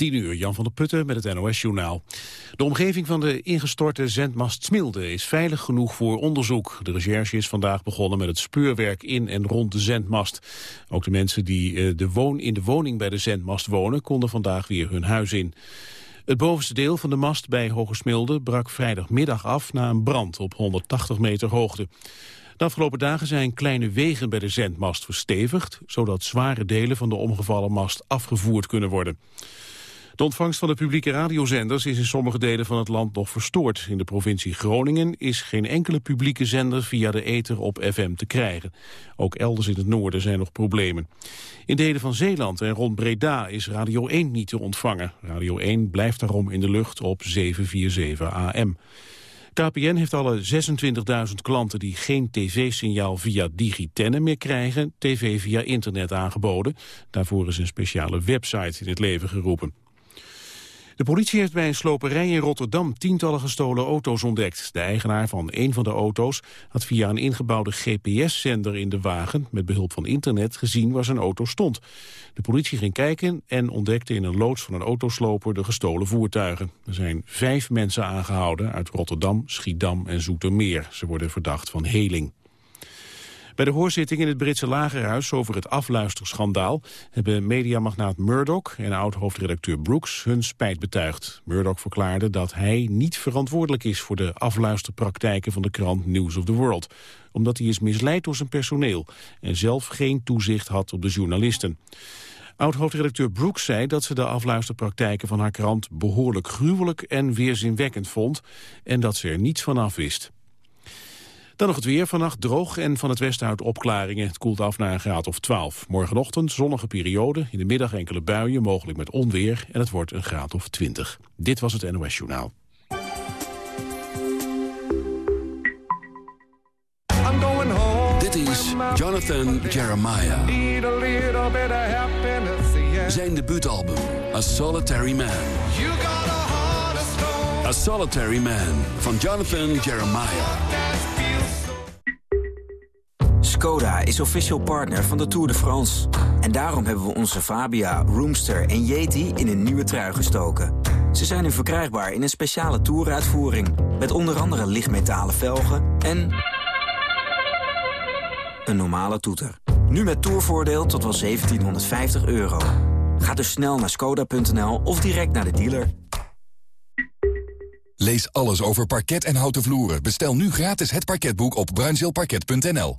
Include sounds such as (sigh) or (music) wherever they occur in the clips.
10 uur, Jan van der Putten met het NOS-journaal. De omgeving van de ingestorte zendmast Smilde is veilig genoeg voor onderzoek. De recherche is vandaag begonnen met het speurwerk in en rond de zendmast. Ook de mensen die eh, de woon in de woning bij de zendmast wonen... konden vandaag weer hun huis in. Het bovenste deel van de mast bij Hogesmilde brak vrijdagmiddag af... na een brand op 180 meter hoogte. De afgelopen dagen zijn kleine wegen bij de zendmast verstevigd... zodat zware delen van de omgevallen mast afgevoerd kunnen worden. De ontvangst van de publieke radiozenders is in sommige delen van het land nog verstoord. In de provincie Groningen is geen enkele publieke zender via de ether op FM te krijgen. Ook elders in het noorden zijn nog problemen. In delen van Zeeland en rond Breda is Radio 1 niet te ontvangen. Radio 1 blijft daarom in de lucht op 747 AM. KPN heeft alle 26.000 klanten die geen tv-signaal via Digitenne meer krijgen, tv via internet aangeboden. Daarvoor is een speciale website in het leven geroepen. De politie heeft bij een sloperij in Rotterdam tientallen gestolen auto's ontdekt. De eigenaar van een van de auto's had via een ingebouwde GPS-zender in de wagen... met behulp van internet gezien waar zijn auto stond. De politie ging kijken en ontdekte in een loods van een autosloper de gestolen voertuigen. Er zijn vijf mensen aangehouden uit Rotterdam, Schiedam en Zoetermeer. Ze worden verdacht van heling. Bij de hoorzitting in het Britse lagerhuis over het afluisterschandaal... hebben mediamagnaat Murdoch en oud-hoofdredacteur Brooks hun spijt betuigd. Murdoch verklaarde dat hij niet verantwoordelijk is... voor de afluisterpraktijken van de krant News of the World. Omdat hij is misleid door zijn personeel... en zelf geen toezicht had op de journalisten. Oud-hoofdredacteur Brooks zei dat ze de afluisterpraktijken van haar krant behoorlijk gruwelijk en weerzinwekkend vond en dat ze er niets van af wist. Dan nog het weer. Vannacht droog en van het westen uit opklaringen. Het koelt af naar een graad of 12. Morgenochtend zonnige periode. In de middag enkele buien, mogelijk met onweer. En het wordt een graad of 20. Dit was het NOS Journaal. Dit is Jonathan Jeremiah. Zijn debuutalbum, A Solitary Man. A Solitary Man van Jonathan Jeremiah. Skoda is official partner van de Tour de France. En daarom hebben we onze Fabia, Roomster en Yeti in een nieuwe trui gestoken. Ze zijn nu verkrijgbaar in een speciale Touruitvoering... met onder andere lichtmetalen velgen en... een normale toeter. Nu met tourvoordeel tot wel 1750 euro. Ga dus snel naar skoda.nl of direct naar de dealer. Lees alles over parket en houten vloeren. Bestel nu gratis het parketboek op bruinzeelparket.nl.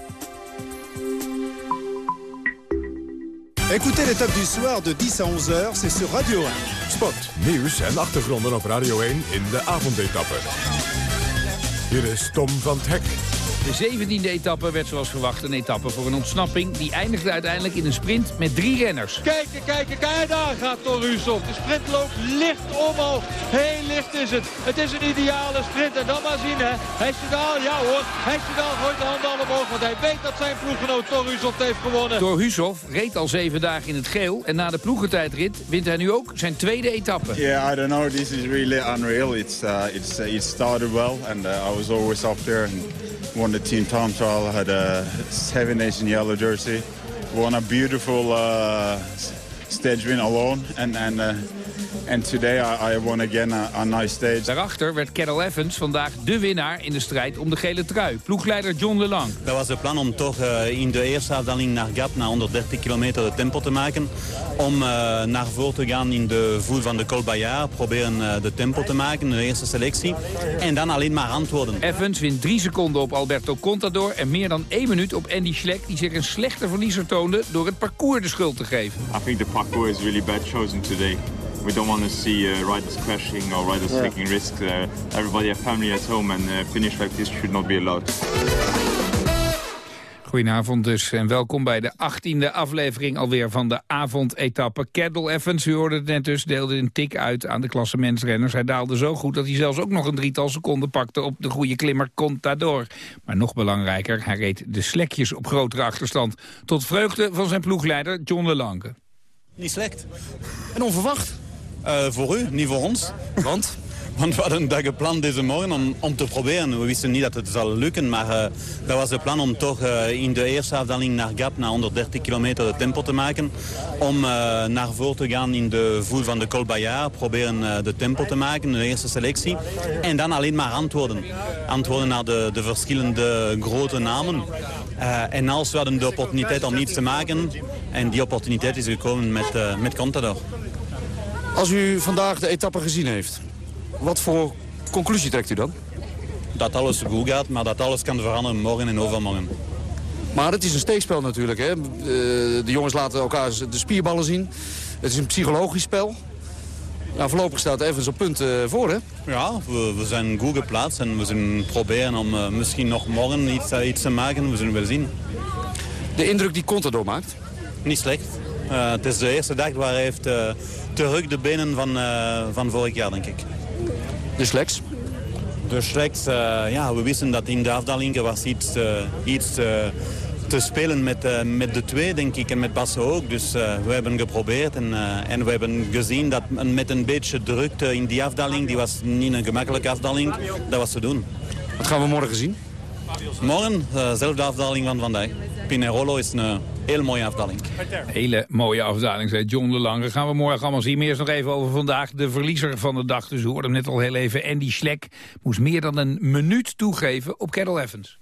Écoutez l'étape du soir de 10 à 11 heures, c'est sur Radio 1. Sport, nieuws en achtergronden op Radio 1 in de avondetappe. Hier is Tom van het Hek. De 17e etappe werd zoals verwacht een etappe voor een ontsnapping. Die eindigde uiteindelijk in een sprint met drie renners. Kijken, kijken, kijk, daar gaat Torusov. De sprint loopt licht omhoog. Heel licht is het. Het is een ideale sprint. En dan maar zien, hè. Hesjedal, ja hoor. Hesjedal gooit de handen al omhoog. Want hij weet dat zijn ploeggenoot Torusov heeft gewonnen. Torusov reed al zeven dagen in het geel. En na de ploegentijdrit wint hij nu ook zijn tweede etappe. Yeah, I don't know. This is really unreal. It's, uh, it's, uh, it started well. And uh, I was always up there. And won the team time trial, had a seven nation yellow jersey, won a beautiful uh, stage win alone, and and uh, and today I, I won again a, a, nice stage. Daarachter werd Carol Evans vandaag de winnaar in de strijd om de gele trui. Ploegleider John LeLang. Dat was het plan om toch uh, in de eerste afdaling naar Gap, na 130 kilometer, de tempo te maken. Om uh, naar voren te gaan in de voet van de Col Bayard. Proberen uh, de tempo te maken, de eerste selectie. En dan alleen maar antwoorden. Evans wint drie seconden op Alberto Contador. En meer dan één minuut op Andy Schleck. Die zich een slechte verliezer toonde door het parcours de schuld te geven. I think the parcours is really bad chosen today. We don't want to see uh, riders crashing or riders yeah. taking risks. Uh, everybody have family at home and uh, finish like this should not be allowed. Goedenavond dus en welkom bij de achttiende aflevering alweer van de avondetappe. Cadel Evans, u hoorde het net dus, deelde een tik uit aan de klassementsrenners. Hij daalde zo goed dat hij zelfs ook nog een drietal seconden pakte op de goede klimmer Contador. Maar nog belangrijker, hij reed de slekjes op grotere achterstand. Tot vreugde van zijn ploegleider John de Lange. Niet slecht. En onverwacht? Uh, voor u, niet voor ons. Want? (laughs) Want we hadden dat gepland deze morgen om, om te proberen. We wisten niet dat het zou lukken, maar uh, dat was het plan om toch uh, in de eerste afdaling naar Gap, naar 130 kilometer, de tempo te maken. Om uh, naar voren te gaan in de voet van de Col Bayard, proberen de tempo te maken, de eerste selectie. En dan alleen maar antwoorden. Antwoorden naar de, de verschillende grote namen. en als we hadden de opportuniteit om iets te maken, en die opportuniteit is gekomen met, met Contador. Als u vandaag de etappe gezien heeft, wat voor conclusie trekt u dan? Dat alles goed gaat, maar dat alles kan veranderen morgen en overmorgen. Maar het is een steekspel natuurlijk. Hè? De jongens laten elkaar de spierballen zien. Het is een psychologisch spel. Nou, voorlopig staat Evans op punt voor, hè? Ja, we, we, zijn goed geplaatst en we zullen proberen om uh, misschien nog morgen iets, iets, te maken. We zullen wel zien. De indruk die Contador maakt? Niet slecht. Uh, het is de eerste dag waar hij heeft terug de benen van, van vorig jaar, denk ik. De Sleks? De Sleks, ja, we wisten dat in de afdalingen was iets, iets te spelen met, met de twee, denk ik, en met Bassen ook. Dus we hebben geprobeerd en, en we hebben gezien dat met een beetje drukte in die afdaling, die was niet een gemakkelijke afdaling, dat was te doen. Wat gaan we morgen zien? Morgen, dezelfde afdaling van vandaag. Pinerolo is een heel mooie afdaling. Hele mooie afdaling, zei John de Lange. Gaan we morgen allemaal zien. Maar eerst nog even over vandaag. De verliezer van de dag, dus we hoorden hem net al heel even. Andy Schleck moest meer dan een minuut toegeven op Kettle Evans.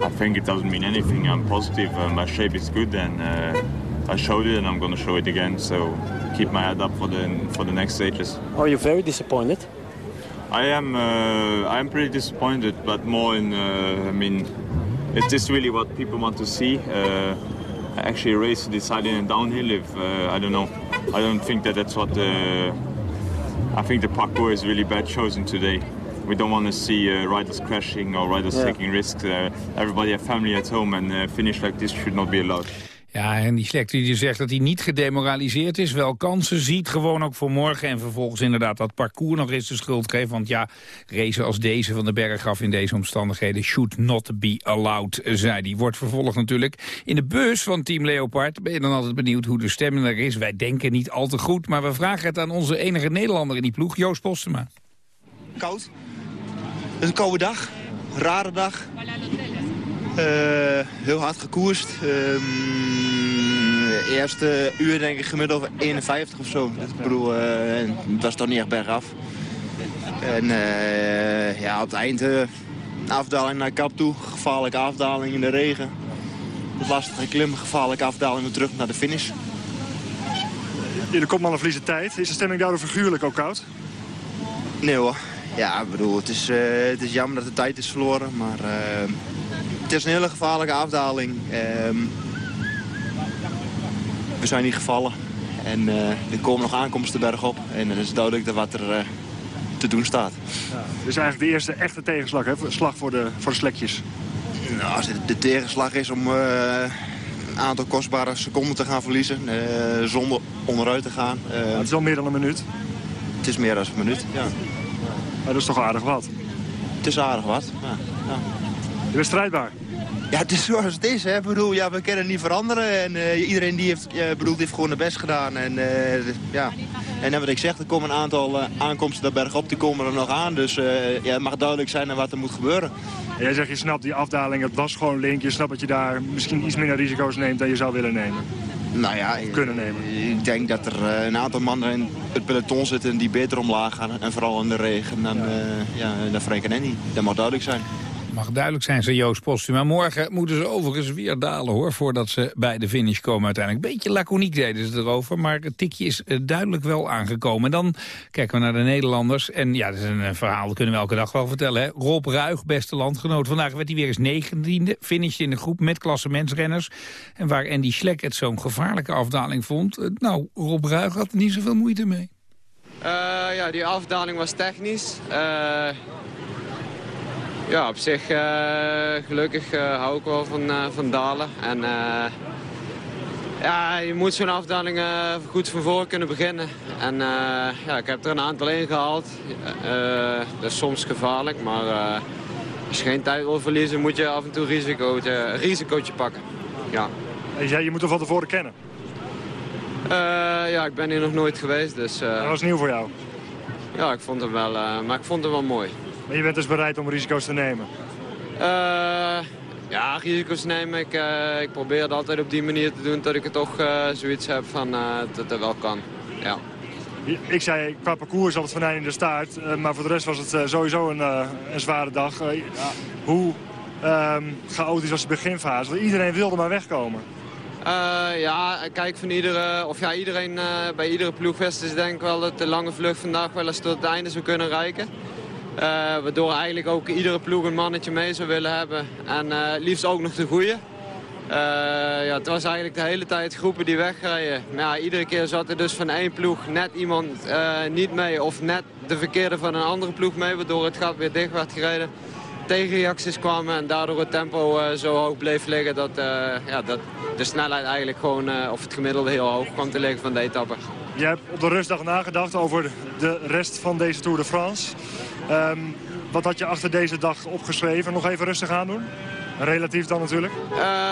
I think it doesn't mean anything. I'm positive. Uh, my shape is good and uh, I showed it and I'm going to show it again. So keep my head up for the for the next stages. Are you very disappointed? I am. Uh, I am pretty disappointed, but more in. Uh, I mean, is this really what people want to see? Uh, actually, a race decided in downhill. If uh, I don't know, I don't think that that's what. Uh, I think the parkour is really bad chosen today. We don't want to see uh, riders crashing or riders yeah. taking risks. Uh, everybody have family at home, and uh, finish like this should not be allowed. Ja, en die Slek die zegt dat hij niet gedemoraliseerd is, wel kansen ziet, gewoon ook voor morgen. En vervolgens inderdaad dat parcours nog eens de schuld geeft. Want ja, racen als deze van de berg af in deze omstandigheden should not be allowed, zei die Wordt vervolgd natuurlijk. In de bus van Team Leopard ben je dan altijd benieuwd hoe de stemming er is. Wij denken niet al te goed, maar we vragen het aan onze enige Nederlander in die ploeg, Joost Postema. Koud. Is een koude dag. Rare dag. Uh, heel hard gekoerst. Uh, eerste uur denk ik gemiddeld 51 of zo. ik bedoel, het was toch niet echt bergaf. En uh, ja, op het eind afdaling naar Kap toe. Gevaarlijke afdaling in de regen. Lastige klim, gevaarlijke afdaling weer terug naar de finish. De kopmannen verliezen tijd. Is de stemming daardoor figuurlijk ook koud? Nee hoor. Ja, ik bedoel, het is, het is jammer dat de tijd is verloren. Maar het is een hele gevaarlijke afdaling. Ehm, we zijn niet gevallen. En uh, er komen nog aankomsten bergop. En het is duidelijk dat wat er te doen staat. Ja, dus eigenlijk de eerste echte tegenslag, hè? Slag voor de, voor de slekjes. Nou, als het de tegenslag is om een aantal kostbare seconden te gaan verliezen. zonder onderuit te gaan. het is al meer dan een minuut. Het is meer dan een minuut, ja. Maar dat is toch aardig wat? Het is aardig wat, ja. ja. Je bent strijdbaar. Ja, het is zoals het is. Hè. Ik bedoel, ja, we kunnen niet veranderen. En uh, iedereen die heeft, uh, bedoel, heeft gewoon het best gedaan. En, uh, ja. en wat ik zeg, er komen een aantal aankomsten de berg op. Die komen er nog aan. Dus ja, het mag duidelijk zijn wat er moet gebeuren. En jij zegt, je snapt die afdaling. Het was gewoon link. Je snapt dat je daar misschien iets minder risico's neemt dan je zou willen nemen. Nou ja, kunnen nemen. Ik denk dat er een aantal mannen in het peloton zitten die beter omlaag gaan. En vooral in de regen dan, ja, dan Frank en Andy. Dat mag duidelijk zijn mag duidelijk zijn, zei Joost. Maar morgen moeten ze overigens weer dalen, hoor... voordat ze bij de finish komen uiteindelijk. Beetje laconiek deden ze erover, maar het tikje is eh, duidelijk wel aangekomen. En dan kijken we naar de Nederlanders. En ja, dat is een eh, verhaal, dat kunnen we elke dag wel vertellen. Hè? Rob Ruig, beste landgenoot. Vandaag werd hij weer eens negentiende. Finished in de groep met klassementsrenners. En waar Andy Schlek het zo'n gevaarlijke afdaling vond... Eh, nou, Rob Ruig had er niet zoveel moeite mee. Ja, die afdaling was technisch. Uh, Ja, op zich gelukkig hou ik wel van, van dalen. En ja, je moet zo'n afdaling goed van voor kunnen beginnen. En ja, ik heb er een aantal ingehaald. dat is soms gevaarlijk, maar als je geen tijd wil verliezen moet je af en toe risicootje, een risicootje pakken. Ja. En jij, je moet hem van tevoren kennen? ja, ik ben hier nog nooit geweest. Dus, dat was nieuw voor jou? Ja, ik vond hem wel, maar ik vond hem wel mooi. Maar je bent dus bereid om risico's te nemen? ja, risico's nemen. Ik, ik probeer het altijd op die manier te doen dat ik het toch zoiets heb van dat het wel kan. Ja. Ik zei, qua parcours zat het venijn in de staart. maar voor de rest was het sowieso een, een zware dag. Ja. Hoe um, chaotisch was de beginfase? Want iedereen wilde maar wegkomen. ja, kijk, van iedere, of ja, iedereen uh, bij iedere ploegfest is denk ik wel dat de lange vlucht vandaag wel eens tot het einde zou kunnen reiken. Uh, waardoor eigenlijk ook iedere ploeg een mannetje mee zou willen hebben. En uh, liefst ook nog de goede. ja, het was eigenlijk de hele tijd groepen die wegrijden. Maar iedere keer zat er dus van één ploeg net iemand niet mee. Of net de verkeerde van een andere ploeg mee. Waardoor het gat weer dicht werd gereden tegenreacties kwamen en daardoor het tempo zo hoog bleef liggen dat, ja, dat de snelheid eigenlijk gewoon, of het gemiddelde heel hoog kwam te liggen van de etappe. Je hebt op de rustdag nagedacht over de rest van deze Tour de France. Um, wat had je achter deze dag opgeschreven? Nog even rustig aan doen? Relatief dan natuurlijk?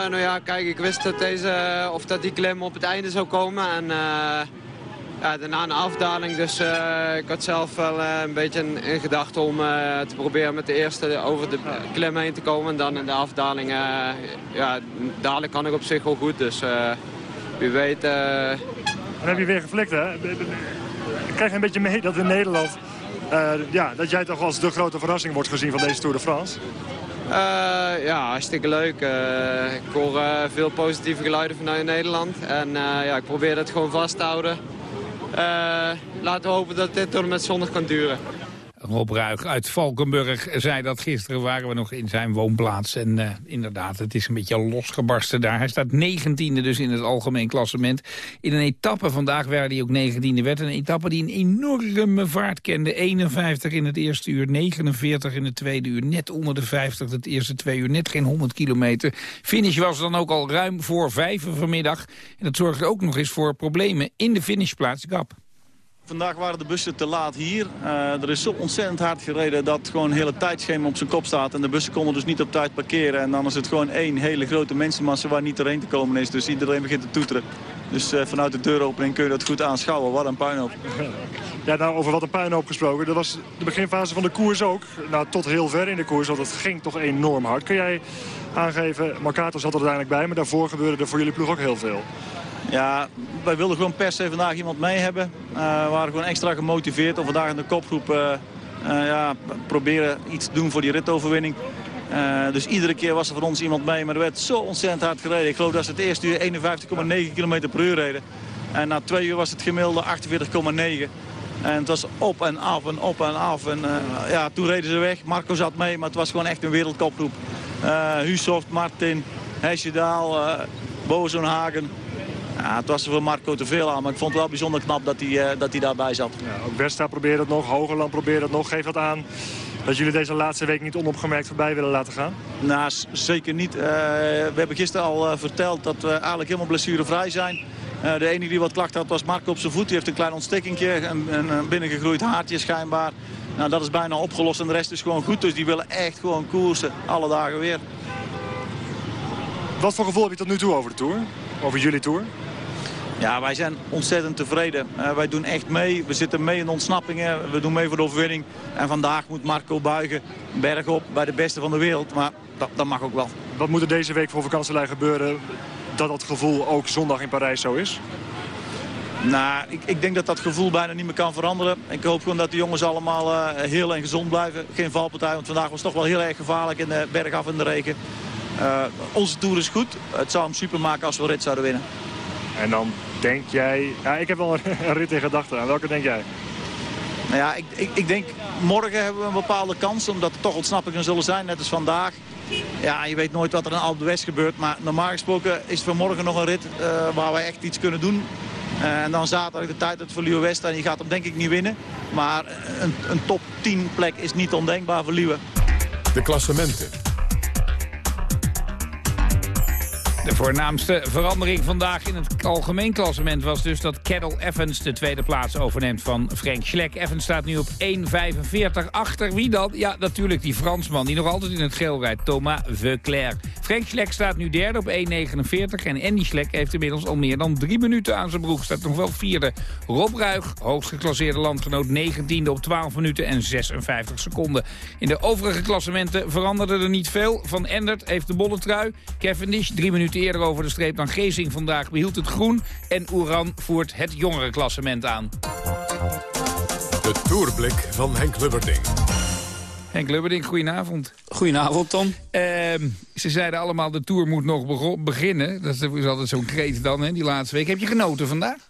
nou ja, kijk, ik wist dat, deze, of dat die klim op het einde zou komen. En ja, daarna een afdaling, dus ik had zelf wel een beetje in, in gedachten om te proberen met de eerste over de klim heen te komen. En dan in de afdaling, ja, dadelijk kan ik op zich wel goed, dus wie weet... Dan heb je weer geflikt, hè? Ik krijg een beetje mee dat in Nederland, ja, dat jij toch als de grote verrassing wordt gezien van deze Tour de France? ja, hartstikke leuk. ik hoor veel positieve geluiden vanuit Nederland. En ja, ik probeer dat gewoon vast te houden. Uh, laten we hopen dat dit door met zonnig kan duren. Rob Ruig uit Valkenburg zei dat gisteren waren we nog in zijn woonplaats. En uh, inderdaad, het is een beetje losgebarsten daar. Hij staat negentiende dus in het algemeen klassement. In een etappe vandaag werd hij ook negentiende. Werd een etappe die een enorme vaart kende. 51 in het eerste uur, 49 in het tweede uur. Net onder de 50 het eerste twee uur. Net geen 100 kilometer. Finish was dan ook al ruim voor vijf vanmiddag. En dat zorgde ook nog eens voor problemen in de finishplaats Gap. Vandaag waren de bussen te laat hier. Uh, er is zo ontzettend hard gereden dat gewoon een hele tijdschema op zijn kop staat. En de bussen konden dus niet op tijd parkeren. En dan is het gewoon één hele grote mensenmassa waar niet doorheen te komen is. Dus iedereen begint te toeteren. Dus uh, vanuit de deuropening kun je dat goed aanschouwen. Wat een puinhoop. Ja, nou, over wat een puinhoop gesproken. Dat was de beginfase van de koers ook. Nou, tot heel ver in de koers, want het ging toch enorm hard. Kun jij aangeven, Marcato zat er uiteindelijk bij... maar daarvoor gebeurde er voor jullie ploeg ook heel veel. Ja, wij wilden gewoon per se vandaag iemand mee hebben. Uh, we waren gewoon extra gemotiveerd om vandaag in de kopgroep uh, ja, proberen iets te doen voor die ritoverwinning. dus iedere keer was er van ons iemand mee, maar er werd zo ontzettend hard gereden. Ik geloof dat ze het eerste uur 51,9 km per uur reden. En na twee uur was het gemiddelde 48,9. En het was op en af en op en af. En ja, toen reden ze weg. Marco zat mee, maar het was gewoon echt een wereldkopgroep. Uh, Husoft, Martin, Hesjedaal, Bozenhagen. Ja, het was voor Marco te veel aan, maar ik vond het wel bijzonder knap dat hij, uh, dat hij daarbij zat. Ja, ook Westa probeert het nog, Hogerland probeert het nog. Geeft dat aan dat jullie deze laatste week niet onopgemerkt voorbij willen laten gaan? Nou, zeker niet. Uh, we hebben gisteren al uh, verteld dat we eigenlijk helemaal blessurevrij zijn. Uh, de enige die wat klacht had was Marco op zijn voet. Die heeft een klein ontstekingje, een, een binnengegroeid haartje schijnbaar. Nou, dat is bijna opgelost en de rest is gewoon goed. Dus die willen echt gewoon koersen, alle dagen weer. Wat voor gevoel heb je tot nu toe over de Tour? Over jullie Tour? Ja, wij zijn ontzettend tevreden. Uh, wij doen echt mee. We zitten mee in ontsnappingen. We doen mee voor de overwinning. En vandaag moet Marco buigen. Berg op bij de beste van de wereld. Maar dat, dat mag ook wel. Wat moet er deze week voor vakantielijn gebeuren... dat dat gevoel ook zondag in Parijs zo is? Nou, ik, ik, denk dat dat gevoel bijna niet meer kan veranderen. Ik hoop gewoon dat de jongens allemaal uh, heel en gezond blijven. Geen valpartij, want vandaag was het toch wel heel erg gevaarlijk in de berg af in de regen. Uh, onze Tour is goed. Het zou hem super maken als we rit zouden winnen. En dan denk jij... Ja, ik heb wel (laughs) een rit in gedachten. Aan welke denk jij? Nou ja, ik, ik, ik, denk morgen hebben we een bepaalde kans. Omdat er toch ontsnappingen zullen zijn, net als vandaag. Ja, je weet nooit wat er in Alpe West gebeurt. Maar normaal gesproken is er morgen nog een rit uh, waar wij echt iets kunnen doen. Uh, en dan zaterdag de tijd het voor Liewe West. En die gaat hem denk ik niet winnen. Maar een, een top 10 plek is niet ondenkbaar voor Liewe. De klassementen. De voornaamste verandering vandaag in het algemeen klassement was dus dat Cadel Evans de tweede plaats overneemt van Frank Schleck. Evans staat nu op 1,45 achter. Wie dan? Ja, natuurlijk die Fransman die nog altijd in het geel rijdt, Thomas Veuclair. Frank Schleck staat nu derde op 1,49 en Andy Schleck heeft inmiddels al meer dan drie minuten aan zijn broek. Staat nog wel vierde. Rob Ruig, hoogst geclasseerde landgenoot, 19e op 12 minuten en 56 seconden. In de overige klassementen veranderde er niet veel. Van Endert heeft de bolle trui. Cavendish drie minuten eerder over de streep dan Gezing vandaag behield het groen. En Oeran voert het jongere klassement aan. De Tourblik van Henk Lubberding. Henk Lubberding, goedenavond. Goedenavond, Tom. Ehm, ze zeiden allemaal, de Tour moet nog beginnen. Dat is altijd zo'n kreet dan, hè, die laatste week. Heb je genoten vandaag?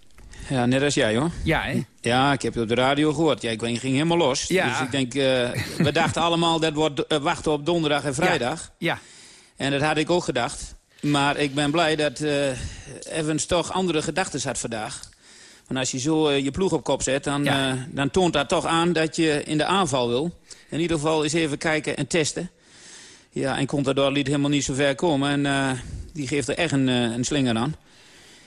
Ja, net als jij, hoor. Ja, hè? Ja, ik heb het op de radio gehoord. Ja, ik ging helemaal los. Ja. Dus ik denk, eh, we dachten allemaal dat wordt eh, wachten op donderdag en vrijdag. Ja. En dat had ik ook gedacht. Maar ik ben blij dat eh, Evans toch andere gedachten had vandaag. Want als je zo je ploeg op kop zet, dan, Ja. dan toont dat toch aan dat je in de aanval wil. In ieder geval eens even kijken en testen. Ja, en Contador liet helemaal niet zo ver komen. En eh, die geeft er echt een, eh, een slinger aan.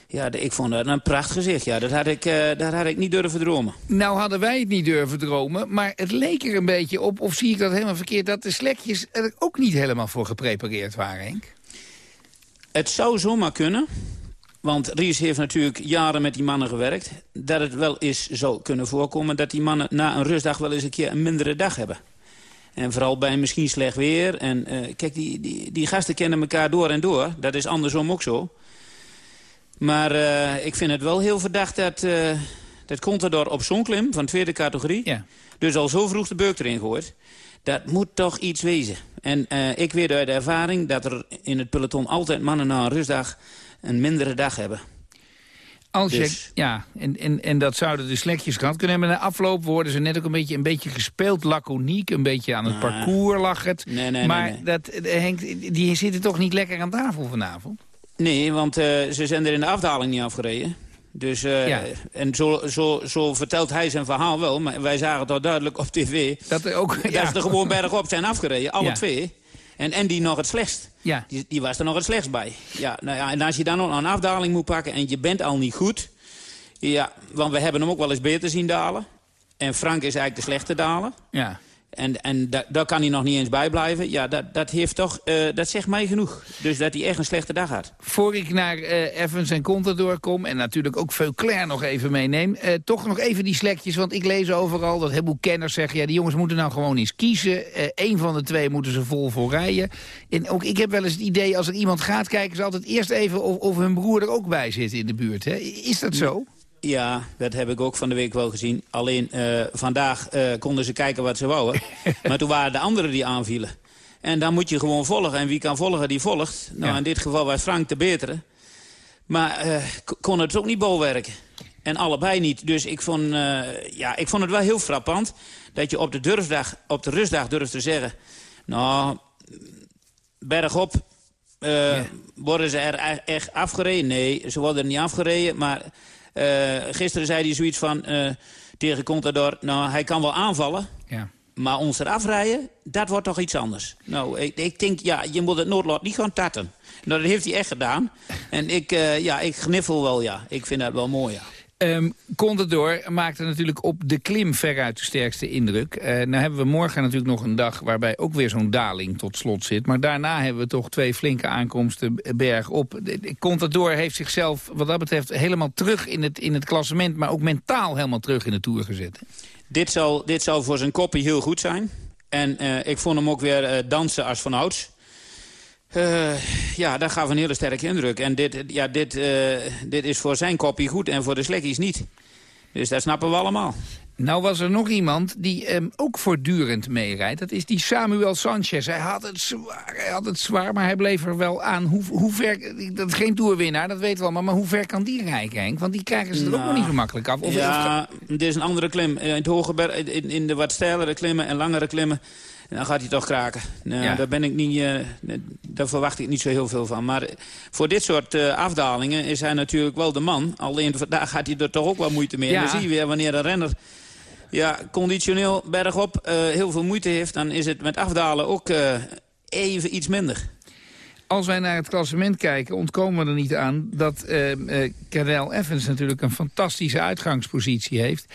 Ja, ik vond dat een prachtig gezicht. Ja, dat had ik, eh, dat had ik niet durven dromen. Nou hadden wij het niet durven dromen, maar het leek er een beetje op... of zie ik dat helemaal verkeerd, dat de slekjes er ook niet helemaal voor geprepareerd waren, Henk? Het zou zomaar kunnen. Want Ries heeft natuurlijk jaren met die mannen gewerkt. Dat het wel eens zou kunnen voorkomen dat die mannen na een rustdag wel eens een keer een mindere dag hebben. En vooral bij misschien slecht weer. En eh, kijk, die, die, die gasten kennen elkaar door en door. Dat is andersom ook zo. Maar eh, ik vind het wel heel verdacht dat, eh dat Contador op zo'n klim van tweede categorie... dus al zo vroeg de beuk erin gooit. Dat moet toch iets wezen. En ik weet uit ervaring dat er in het peloton altijd mannen na een rustdag een mindere dag hebben. Als je, Dus- ja, en, en, en dat zouden de slekjes gehad kunnen hebben. Na afloop worden ze net ook een beetje, een beetje gespeeld, laconiek. Een beetje aan het Nee. parcours lag het. Nee, nee, maar nee. Dat, eh, Henk, die zitten toch niet lekker aan tafel vanavond? Nee, want eh, ze zijn er in de afdaling niet afgereden. Dus, eh, Ja. En zo, zo, zo vertelt hij zijn verhaal wel. Maar wij zagen toch duidelijk op tv... Dat, ook, (laughs) dat ja. ze er gewoon bergop zijn afgereden. Alle Ja. twee. En, en die nog het slechtst. Ja. Die, die was er nog het slechtst bij. Ja, nou ja, en als je dan nog een afdaling moet pakken en je bent al niet goed... Ja, want we hebben hem ook wel eens beter zien dalen. En Frank is eigenlijk de slechte daler. Ja. En, en da- daar kan hij nog niet eens bij blijven. Ja, dat, dat, heeft toch, eh, dat zegt mij genoeg. Dus dat hij echt een slechte dag had. Voor ik naar eh, Evans en Contador kom... en natuurlijk ook Veuclair nog even meeneem... eh, toch nog even die slekjes, want ik lees overal... dat heleboel kenners zeggen... ja, die jongens moeten nou gewoon eens kiezen. Eén van de twee moeten ze vol voor rijden. En ook ik heb wel eens het idee... als er iemand gaat, kijken ze altijd eerst even... of, of hun broer er ook bij zit in de buurt. Hè? Is dat zo? Ja, dat heb ik ook van de week wel gezien. Alleen eh, vandaag eh, konden ze kijken wat ze wouden. (laughs) maar toen waren de anderen die aanvielen. En dan moet je gewoon volgen. En wie kan volgen, die volgt. Nou, Ja. in dit geval was Frank de betere. Maar k- kon het ook niet bolwerken. En allebei niet. Dus ik vond, ja, ik vond het wel heel frappant... dat je op de, durfdag, op de rustdag durft te zeggen... nou, bergop eh, worden ze er e- echt afgereden. Nee, ze worden er niet afgereden. Maar gisteren zei hij zoiets van eh, tegen Contador... nou, hij kan wel aanvallen... Ja. Maar ons eraf rijden, dat wordt toch iets anders. Nou, ik, ik denk, ja, je moet het noodlot niet gaan tatten. Nou, dat heeft hij echt gedaan. En ik, eh, ja, ik gniffel wel, ja. Ik vind dat wel mooi, ja. Ehm Contador maakte natuurlijk op de klim veruit de sterkste indruk. Eh nou hebben we morgen natuurlijk nog een dag waarbij ook weer zo'n daling tot slot zit. Maar daarna hebben we toch twee flinke aankomsten berg op. De- de- Contador heeft zichzelf wat dat betreft helemaal terug in het, in het klassement... maar ook mentaal helemaal terug in de Tour gezet. Dit zal, dit zal voor zijn koppie heel goed zijn. En eh, ik vond hem ook weer eh, dansen als van ouds. Eh, ja, dat gaf een hele sterke indruk. En dit, ja, dit, eh, dit is voor zijn koppie goed en voor de slekkies niet. Dus dat snappen we allemaal. Nou was er nog iemand die ehm, ook voortdurend meerijdt. Dat is die Samuel Sanchez. Hij had het zwaar, hij had het zwaar maar hij bleef er wel aan. Hoe, hoe ver, dat is geen toerwinnaar, dat weten we allemaal. Maar hoe ver kan die rijden, Henk? Want die krijgen ze er ook Nou, nog niet zo makkelijk af. Of, ja, dit is een andere klim. In, het hoge ber- in, in de wat steilere klimmen en langere klimmen... dan gaat hij toch kraken. Nou, Ja. daar, ben ik niet, eh, daar verwacht ik niet zo heel veel van. Maar eh, voor dit soort eh, afdalingen is hij natuurlijk wel de man. Alleen vandaag had hij er toch ook wel moeite mee. Ja. En dan zie je weer wanneer een renner ja, conditioneel bergop uh, heel veel moeite heeft... dan is het met afdalen ook even iets minder. Als wij naar het klassement kijken, ontkomen we er niet aan... dat uh, Evans natuurlijk een fantastische uitgangspositie heeft.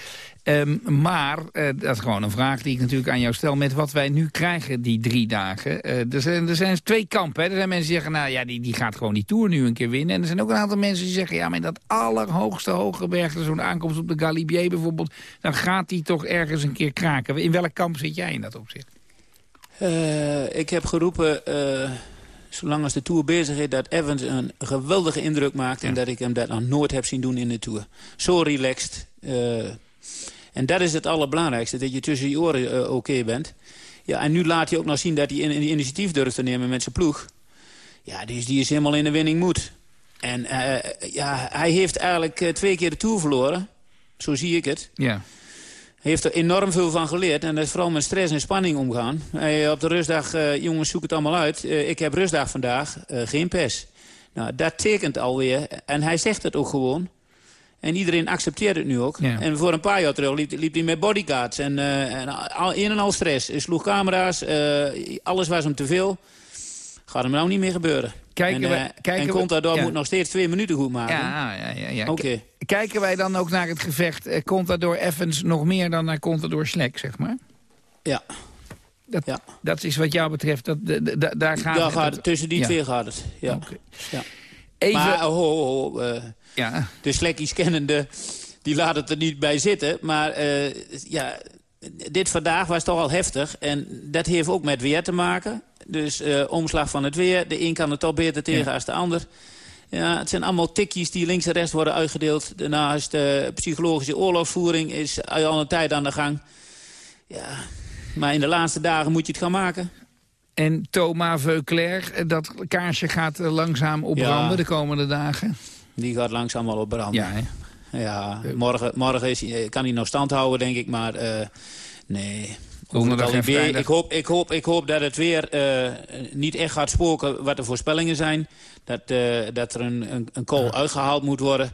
Um, maar, uh, dat is gewoon een vraag die ik natuurlijk aan jou stel... met wat wij nu krijgen die drie dagen. Uh, er, zijn, er zijn twee kampen. Hè. Er zijn mensen die zeggen, nou ja, die, die gaat gewoon die Tour nu een keer winnen. En er zijn ook een aantal mensen die zeggen... ja, maar dat allerhoogste hoge berg, zo'n aankomst op de Galibier bijvoorbeeld... dan gaat die toch ergens een keer kraken. In welk kamp zit jij in dat opzicht? Uh, ik heb geroepen zolang als de Tour bezig is... dat Evans een geweldige indruk maakt... en dat ik hem dat nog nooit heb zien doen in de Tour. Zo relaxed. Uh, en dat is het allerbelangrijkste, dat je tussen je oren uh, oké bent. Ja, en nu laat hij ook nog zien dat hij in, in initiatief durft te nemen met zijn ploeg. Ja, dus die is helemaal in de winning moed. En uh, ja, hij heeft eigenlijk twee keer de Tour verloren. Zo zie ik het. Ja. Hij heeft er enorm veel van geleerd. En dat is vooral met stress en spanning omgaan. Hij, op de rustdag, uh, jongens, zoek het allemaal uit. Uh, ik heb rustdag vandaag, geen pers. Nou, dat tekent alweer. En hij zegt het ook gewoon. En iedereen accepteert het nu ook. Ja. En voor een paar jaar terug liep, liep hij met bodyguards. En, en al, in en al stress. Sloeg camera's. alles was hem te veel. Gaat hem nou niet meer gebeuren. Kijken en, wij, kijken en Contador ja. moet nog steeds twee minuten goed maken. Ja, ja, ja. ja. Oké. Kijken wij dan ook naar het gevecht Contador Evans nog meer dan naar Contador Slek, zeg maar? Ja. Dat, ja. dat is wat jou betreft, dat, daar gaat het. Gaat het tussen die twee gaat het, ja. Okay. Even... Maar, oh, oh, oh, uh, ja. de Slekkies kennende, die laat het er niet bij zitten. Maar uh, ja, dit vandaag was toch al heftig. En dat heeft ook met weer te maken. Dus uh, omslag van het weer. De een kan het toch beter tegen ja. als de ander. Ja, het zijn allemaal tikjes die links en rechts worden uitgedeeld. Daarnaast de psychologische oorlogsvoering is al een tijd aan de gang. Ja, maar in de laatste dagen moet je het gaan maken. En Thomas Veuclair, dat kaarsje gaat langzaam opbranden ja. de komende dagen? Die gaat langzaam al opbranden. Ja, hè? Ja, morgen, morgen is, kan hij nog stand houden, denk ik, maar uh, nee... Weer, ik, hoop, ik, hoop, ik hoop dat het weer uh, niet echt gaat spoken wat de voorspellingen zijn. Dat, uh, dat er een, een, ja. uitgehaald moet worden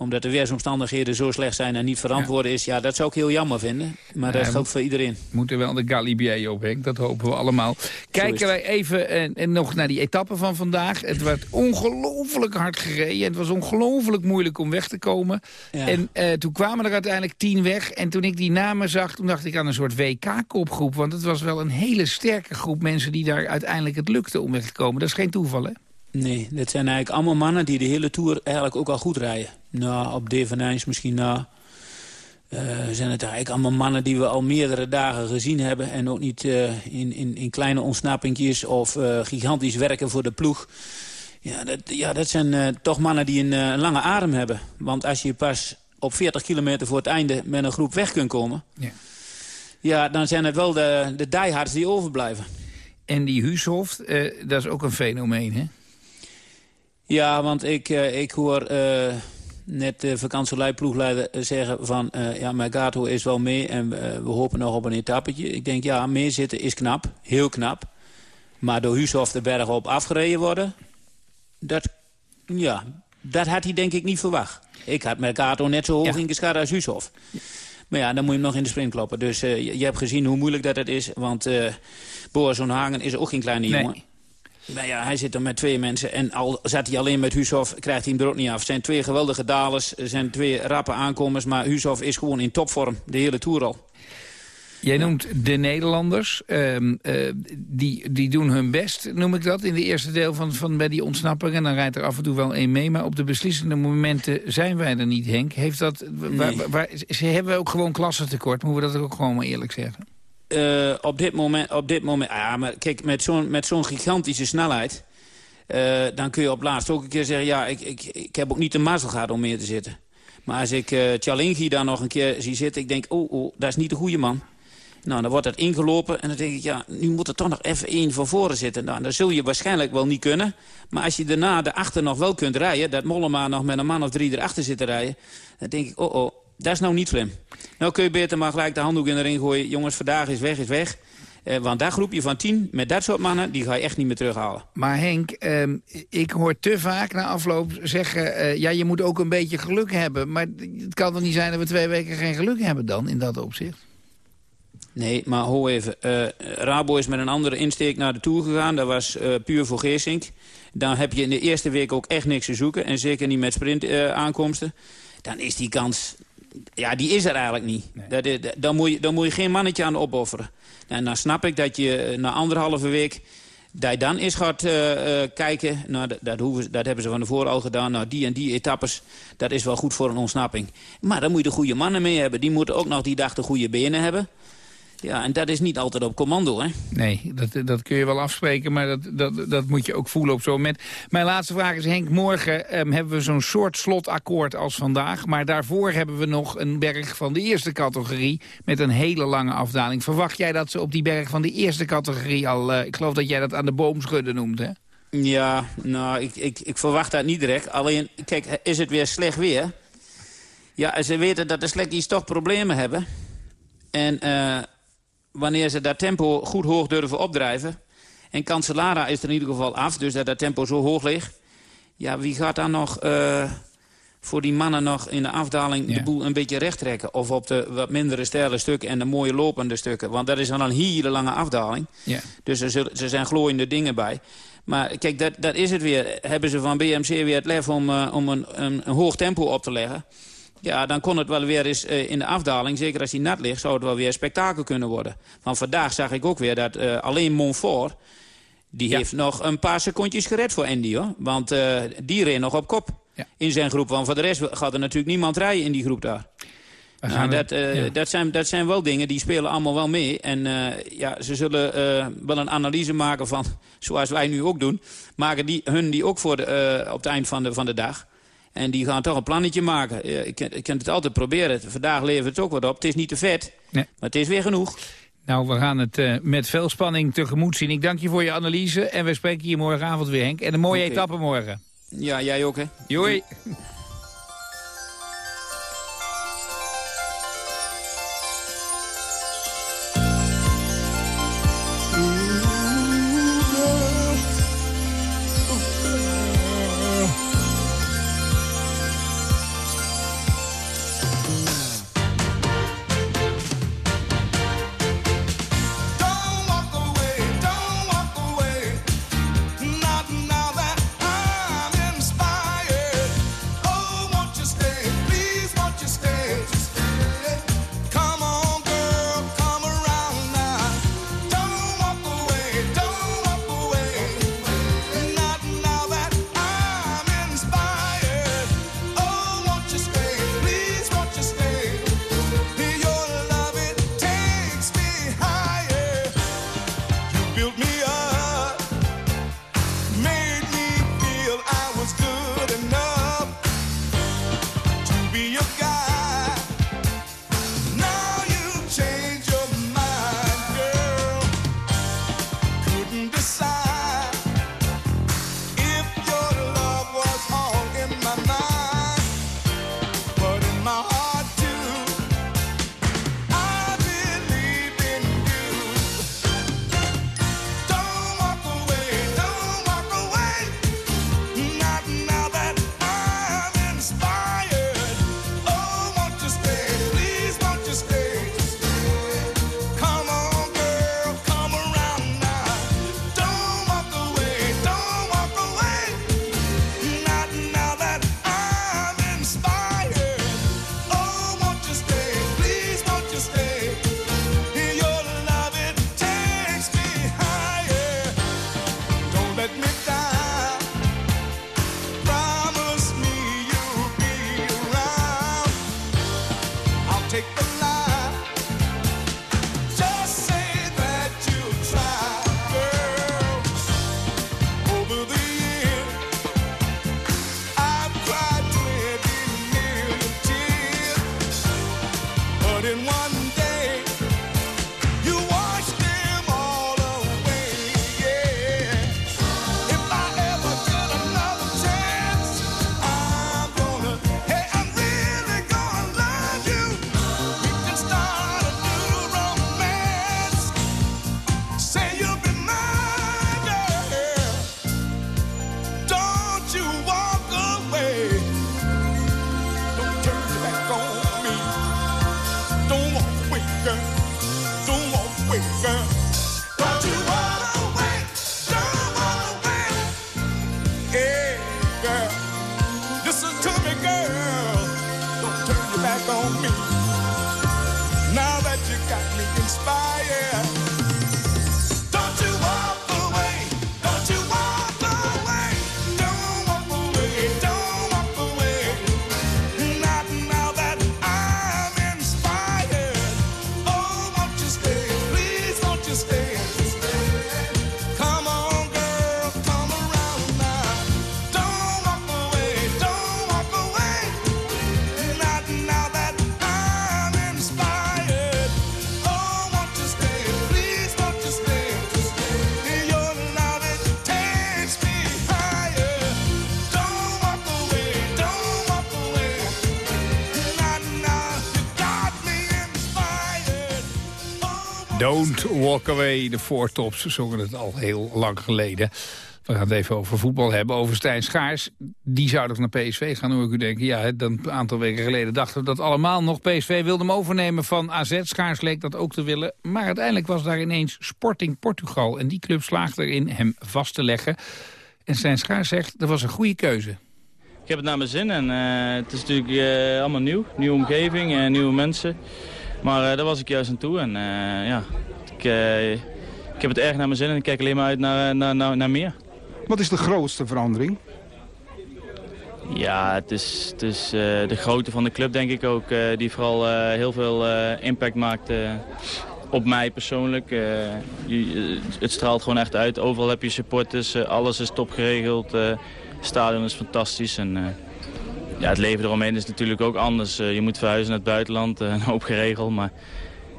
omdat de weersomstandigheden zo slecht zijn en niet verantwoord is. Ja, dat zou ik heel jammer vinden. Maar dat geldt voor iedereen. Moet er wel de Galibier op, Henk. Dat hopen we allemaal. Kijken wij even en, en nog naar die etappe van vandaag. Het werd ongelooflijk hard gereden. Het was ongelooflijk moeilijk om weg te komen. Ja. En uh, toen kwamen er uiteindelijk tien weg. En toen ik die namen zag, toen dacht ik aan een soort WK-kopgroep. Want het was wel een hele sterke groep mensen die daar uiteindelijk het lukte om weg te komen. Dat is geen toeval, hè? Nee, dit zijn eigenlijk allemaal mannen die de hele Tour eigenlijk ook al goed rijden. Nou, op Devenijns misschien na. Uh, zijn het eigenlijk allemaal mannen die we al meerdere dagen gezien hebben. En ook niet uh, in, in, in kleine ontsnappingjes of uh, gigantisch werken voor de ploeg. Ja, dat, ja, dat zijn toch mannen die een, een lange adem hebben. Want als je pas op 40 kilometer voor het einde met een groep weg kunt komen... Ja, ja dan zijn het wel de, de diehards die overblijven. En die Huushoft, dat is ook een fenomeen, hè? Ja, want ik, uh, ik hoor uh, net de vakantieleidploegleider zeggen van... Uh, ja, Mercato is wel mee en we hopen nog op een etappetje. Ik denk, ja, meer zitten is knap, heel knap. Maar door Huushoff de berg op afgereden worden... dat, ja, dat had hij denk ik niet verwacht. Ik had Mercato net zo hoog ja. ingeschat als Huushoff. Maar ja, dan moet je hem nog in de sprint kloppen. Dus je, je, hebt gezien hoe moeilijk dat het is. Want Boris van Hagen is ook geen kleine nee. jongen. Nou ja, hij zit er met twee mensen. En al zat hij alleen met Huushoff, krijgt hij hem er ook niet af. Het zijn twee geweldige dalers, er zijn twee rappe aankomers. Maar Huushoff is gewoon in topvorm, de hele Tour al. Jij noemt de Nederlanders. Um, uh, die, die doen hun best, noem ik dat, in de eerste deel van, van bij die ontsnapping. En dan rijdt er af en toe wel één mee. Maar op de beslissende momenten zijn wij er niet, Henk. Heeft dat, nee. waar, waar, ze hebben ook gewoon klassentekort, moeten we dat ook gewoon maar eerlijk zeggen? Uh, op dit moment, op dit moment, ja, maar kijk, met zo'n gigantische snelheid, uh, dan kun je op laatst ook een keer zeggen, ja, ik, ik, ik heb ook niet de mazzel gehad om meer te zitten. Maar als ik uh, Chalingi daar nog een keer zie zitten, ik denk, oh, oh, dat is niet de goede man. Nou, dan wordt dat ingelopen en dan denk ik, ja, nu moet er toch nog even één van voren zitten. Nou, dat zul je waarschijnlijk wel niet kunnen. Maar als je daarna de achter nog wel kunt rijden, dat Mollema nog met een man of drie erachter zit te rijden, dan denk ik, oh, oh, dat is nou niet slim. Nou kun je beter maar gelijk de handdoek in de ring gooien. Jongens, vandaag is weg, is weg. Eh, want dat groepje van tien, met dat soort mannen, die ga je echt niet meer terughalen. Maar Henk, ehm, ik hoor te vaak na afloop zeggen... Eh, ja, je moet ook een beetje geluk hebben. Maar het kan toch niet zijn dat we twee weken geen geluk hebben dan, in dat opzicht? Nee, maar hoor even. Uh, Rabo is met een andere insteek naar de Tour gegaan. Dat was puur voor Geesink. Dan heb je in de eerste week ook echt niks te zoeken. En zeker niet met sprint-aankomsten. dan is die kans... Ja, die is er eigenlijk niet. Dat, dan, moet je, dan moet je geen mannetje aan opofferen. En dan snap ik dat je na anderhalve week... dat je dan eens gaat kijken. Nou, dat, dat, hoeven, dat hebben ze van tevoren al gedaan. Nou, die en die etappes, dat is wel goed voor een ontsnapping. Maar dan moet je de goede mannen mee hebben. Die moeten ook nog die dag de goede benen hebben. Ja, en dat is niet altijd op commando, hè? Nee, dat, dat kun je wel afspreken, maar dat, dat, dat moet je ook voelen op zo'n moment. Mijn laatste vraag is, Henk, morgen um, hebben we zo'n soort slotakkoord als vandaag. Maar daarvoor hebben we nog een berg van de eerste categorie met een hele lange afdaling. Verwacht jij dat ze op die berg van de eerste categorie al... Uh, ik geloof dat jij dat aan de boom schudden noemt, hè? Ja, nou, ik, ik, ik verwacht dat niet direct. Alleen, kijk, is het weer slecht weer? Ja, ze weten dat de slekkies toch problemen hebben. En... Uh, wanneer ze dat tempo goed hoog durven opdrijven... en Cancellara is er in ieder geval af, dus dat dat tempo zo hoog ligt... ja, wie gaat dan nog uh, voor die mannen nog in de afdaling de boel een beetje recht trekken? Of op de wat mindere steile stukken en de mooie lopende stukken? Want dat is dan een hele lange afdaling. Ja. Dus er, zullen, er zijn glooiende dingen bij. Maar kijk, dat, dat is het weer. Hebben ze van BMC weer het lef om, uh, om een, een, een hoog tempo op te leggen... Ja, dan kon het wel weer eens uh, in de afdaling, zeker als hij nat ligt... zou het wel weer spektakel kunnen worden. Want vandaag zag ik ook weer dat uh, alleen Montfort... die heeft nog een paar secondjes gered voor Andy, hoor. Want uh, die reed nog op kop ja. in zijn groep. Want voor de rest gaat er natuurlijk niemand rijden in die groep daar. Nou, dat, ja. dat, zijn, dat zijn wel dingen, die spelen allemaal wel mee. En ja, ze zullen wel een analyse maken van, (laughs) zoals wij nu ook doen... maken die, hun die ook voor de, op het eind van de, van de dag... En die gaan toch een plannetje maken. Ik kan, ik kan het altijd proberen. Vandaag levert het ook wat op. Het is niet te vet, nee. maar het is weer genoeg. Nou, we gaan het uh, met veel spanning tegemoet zien. Ik dank je voor je analyse en we spreken hier morgenavond weer, Henk. En een mooie okay. etappe morgen. Ja, jij ook, hè? Doei. (laughs) Don't walk away, de Four Tops zongen het al heel lang geleden. We gaan het even over voetbal hebben, over Stijn Schaars. Die zou toch naar PSV gaan, hoor ik u denken. Ja, dan een aantal weken geleden dachten we dat allemaal nog. PSV wilde hem overnemen van AZ. Schaars leek dat ook te willen. Maar uiteindelijk was daar ineens Sporting Portugal. En die club slaagde erin hem vast te leggen. En Stijn Schaars zegt, dat was een goede keuze. Ik heb het naar mijn zin en uh, het is natuurlijk uh, allemaal nieuw. Nieuwe omgeving en nieuwe mensen. Maar uh, daar was ik juist aan toe. En ja, ik, ik heb het erg naar mijn zin en ik kijk alleen maar uit naar, naar, naar, naar meer. Wat is de grootste verandering? Ja, het is, het is uh, de grootte van de club denk ik ook. Uh, die vooral uh, heel veel impact maakt op mij persoonlijk. Je, het straalt gewoon echt uit. Overal heb je supporters, alles is top geregeld. het stadion is fantastisch. En, ja, het leven eromheen is natuurlijk ook anders. je moet verhuizen naar het buitenland, een hoop geregeld. Maar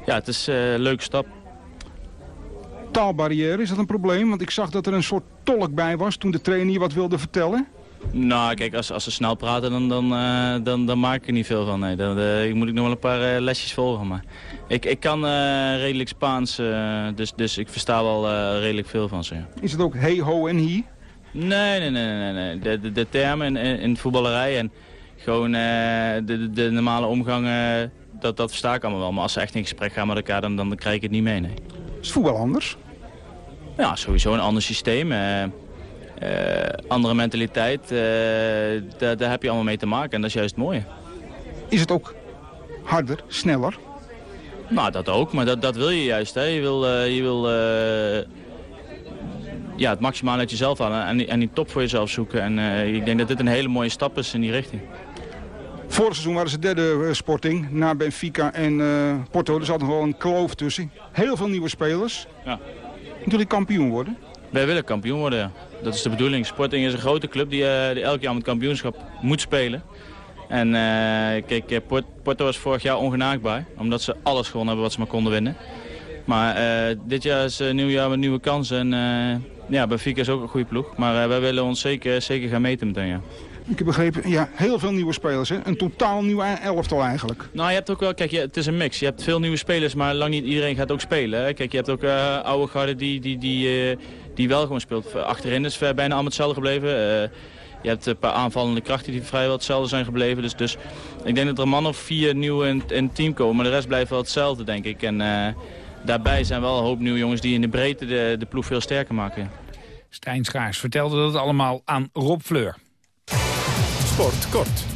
ja, het is een leuke stap taalbarrière, is dat een probleem? Want ik zag dat er een soort tolk bij was toen de trainer wat wilde vertellen. Nou, kijk, als, als ze snel praten, dan, dan, uh, dan, dan maak ik er niet veel van. Nee, dan uh, moet ik nog wel een paar uh, lesjes volgen. Maar ik, ik kan redelijk Spaans, dus, dus ik versta wel redelijk veel van ze. Is het ook hey, ho en hi? Nee, nee, nee. nee, nee. De, de, de termen in, in, voetballerij en gewoon de, de, de, normale omgang, dat, dat versta ik allemaal wel. Maar als ze echt in gesprek gaan met elkaar, dan, dan krijg ik het niet mee, nee. Is voetbal anders? Ja, sowieso een ander systeem. Uh, andere mentaliteit. Uh, daar, daar, heb je allemaal mee te maken en dat is juist mooi. Is het ook harder, sneller? Nou, dat ook, maar dat, dat wil je juist. Hè. Je wil, je wil ja, het maximaal uit jezelf halen en die, en die top voor jezelf zoeken. En ik denk dat dit een hele mooie stap is in die richting. Vorig seizoen waren ze derde sporting, na Benfica en Porto. Er zat nog wel een kloof tussen. Heel veel nieuwe spelers. Ja. Jullie kampioen worden? Wij willen kampioen worden, ja. Dat is de bedoeling. Sporting is een grote club die, uh, elk jaar om het kampioenschap moet spelen. En uh, kijk, eh, Porto was vorig jaar ongenaakbaar. Omdat ze alles gewonnen hebben wat ze maar konden winnen. Maar dit jaar is een nieuw jaar met nieuwe kansen. En ja, Benfica is ook een goede ploeg. Maar wij willen ons zeker, zeker gaan meten meteen, ja. Ik heb begrepen, ja, heel veel nieuwe spelers. Hè? Een totaal nieuw elftal eigenlijk. Nou, je hebt ook wel, kijk, je, het is een mix. Je hebt veel nieuwe spelers, maar lang niet iedereen gaat ook spelen. Hè? Kijk, je hebt ook uh, oude garde die, die, die, uh, die wel gewoon speelt. Achterin is bijna allemaal hetzelfde gebleven. Uh, je hebt een paar aanvallende krachten die vrijwel hetzelfde zijn gebleven. Dus, dus ik denk dat er een man of vier nieuwe in, in het team komen. Maar de rest blijft wel hetzelfde, denk ik. En daarbij zijn wel een hoop nieuwe jongens die in de breedte de, de ploeg veel sterker maken. Stijn Schaars vertelde dat allemaal aan Rob Fleur. Sport kort.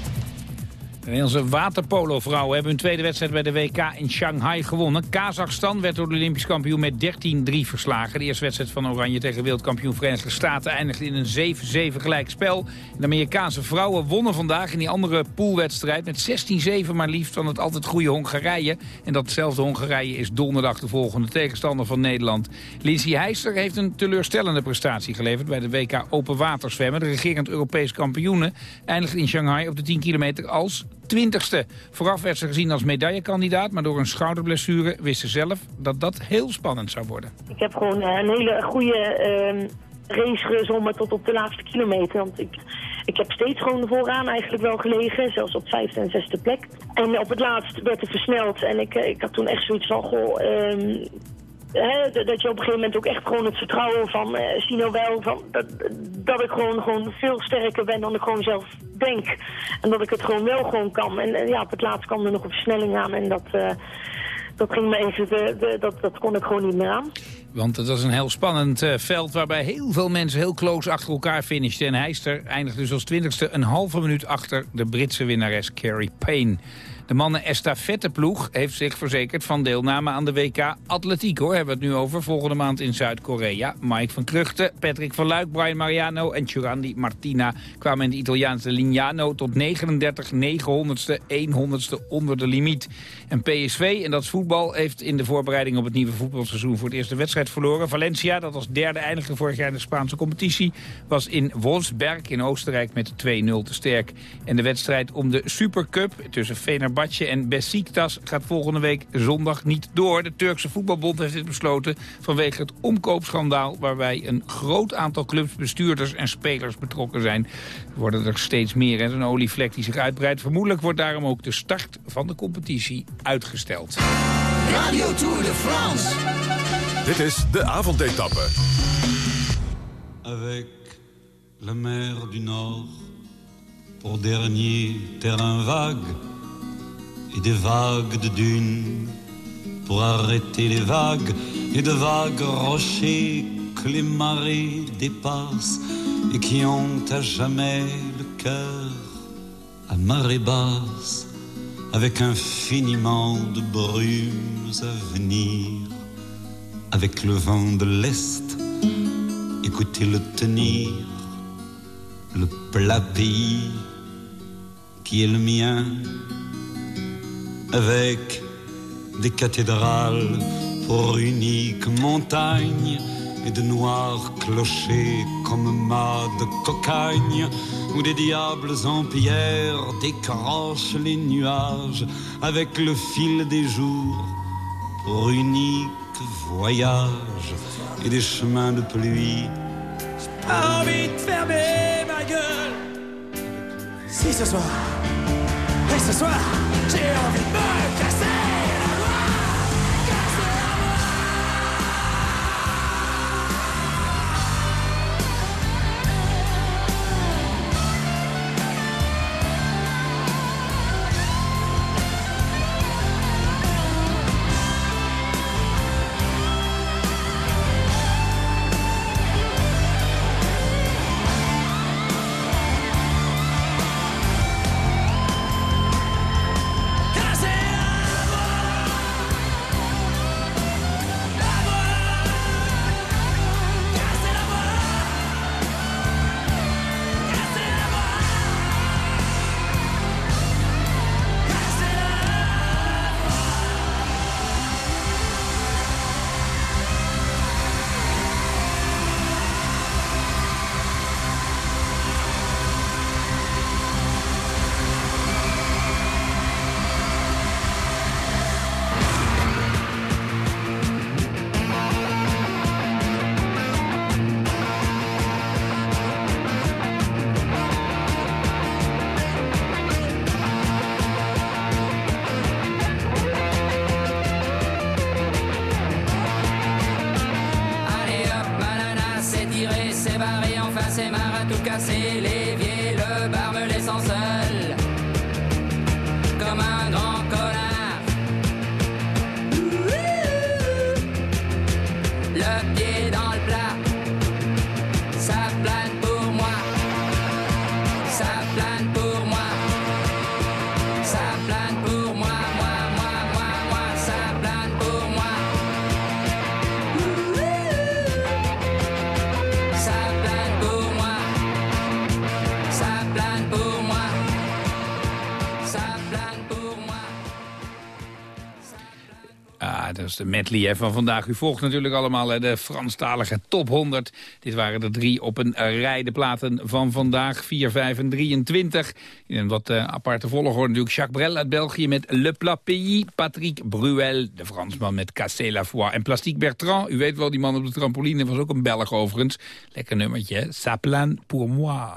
De Nederlandse waterpolo-vrouwen hebben hun tweede wedstrijd bij de WK in Shanghai gewonnen. Kazachstan werd door de Olympisch kampioen met 13-3 verslagen. De eerste wedstrijd van Oranje tegen wereldkampioen Verenigde Staten eindigde in een 7-7 gelijk spel. De Amerikaanse vrouwen wonnen vandaag in die andere poolwedstrijd met 16-7 maar liefst van het altijd goede Hongarije. En datzelfde Hongarije is donderdag de volgende tegenstander van Nederland. Lindsay Heister heeft een teleurstellende prestatie geleverd bij de WK Open Waterzwemmen. De regerend Europees kampioenen eindigde in Shanghai op de 10 kilometer als twintigste. Vooraf werd ze gezien als medaillekandidaat, maar door een schouderblessure wist ze zelf dat dat heel spannend zou worden. Ik heb gewoon eh, een hele goede uh, race gezommen tot op de laatste kilometer. Want ik, ik heb steeds gewoon vooraan eigenlijk wel gelegen, zelfs op vijfde en zesde plek. En op het laatst werd het versneld en ik, eh, ik had toen echt zoiets van, goh, um, dat je op een gegeven moment ook echt gewoon het vertrouwen van uh, Sino wel, van, dat, dat ik gewoon, gewoon veel sterker ben dan ik gewoon zelf denk. En dat ik het gewoon wel gewoon kan. En uh, ja, op het laatst kwam er nog een versnelling aan en dat, uh, dat ging me even, de, de, dat, dat kon ik gewoon niet meer aan. Want het was een heel spannend veld waarbij heel veel mensen heel close achter elkaar finishten. En Heister eindigde dus als twintigste een halve minuut achter de Britse winnares Carrie Payne. De mannen estafetteploeg heeft zich verzekerd van deelname aan de WK Atletiek. Hoor. Hebben we het nu over volgende maand in Zuid-Korea. Mike van Kruchten, Patrick van Luik, Brian Mariano en Giurandi Martina kwamen in de Italiaanse Lignano tot 39 900ste, 100ste onder de limiet. En PSV, en dat is voetbal, heeft in de voorbereiding op het nieuwe voetbalseizoen voor het eerste wedstrijd verloren. Valencia, dat als derde eindigde vorig jaar in de Spaanse competitie, was in Wolfsberg in Oostenrijk met 2-0 te sterk. En de wedstrijd om de Supercup tussen Fenerbahce Fenerbahce en Besiktas gaat volgende week zondag niet door. De Turkse voetbalbond heeft dit besloten vanwege het omkoopschandaal... waarbij een groot aantal clubs, bestuurders en spelers betrokken zijn. Er worden er steeds meer en een olievlek die zich uitbreidt. Vermoedelijk wordt daarom ook de start van de competitie uitgesteld. Radio Tour de France. Dit is de avondetappe. Avec la mer du Nord pour dernier terrain vague et des vagues de dunes pour arrêter les vagues et de vagues rochers que les marées dépassent et qui ont à jamais le cœur à marée basse avec infiniment de brumes à venir avec le vent de l'Est écoutez-le tenir le plat pays qui est le mien avec des cathédrales pour unique montagne et de noirs clochers comme mâts de cocagne où des diables en pierre décrochent les nuages avec le fil des jours pour unique voyage et des chemins de pluie. Pas envie de fermer ma gueule. Si ce soir, et ce soir, j'ai envie de me casser. De medley hè, van vandaag. U volgt natuurlijk allemaal de Franstalige top 100. Dit waren er drie op een rij. De platen van vandaag, 4, 5 en 23. In een wat eh, aparte volgorde natuurlijk. Jacques Brel uit België met Le Plat. Patrick Bruel, de Fransman met Cassé la Foi. En Plastique Bertrand, u weet wel, die man op de trampoline was ook een Belg overigens. Lekker nummertje, plane pour moi.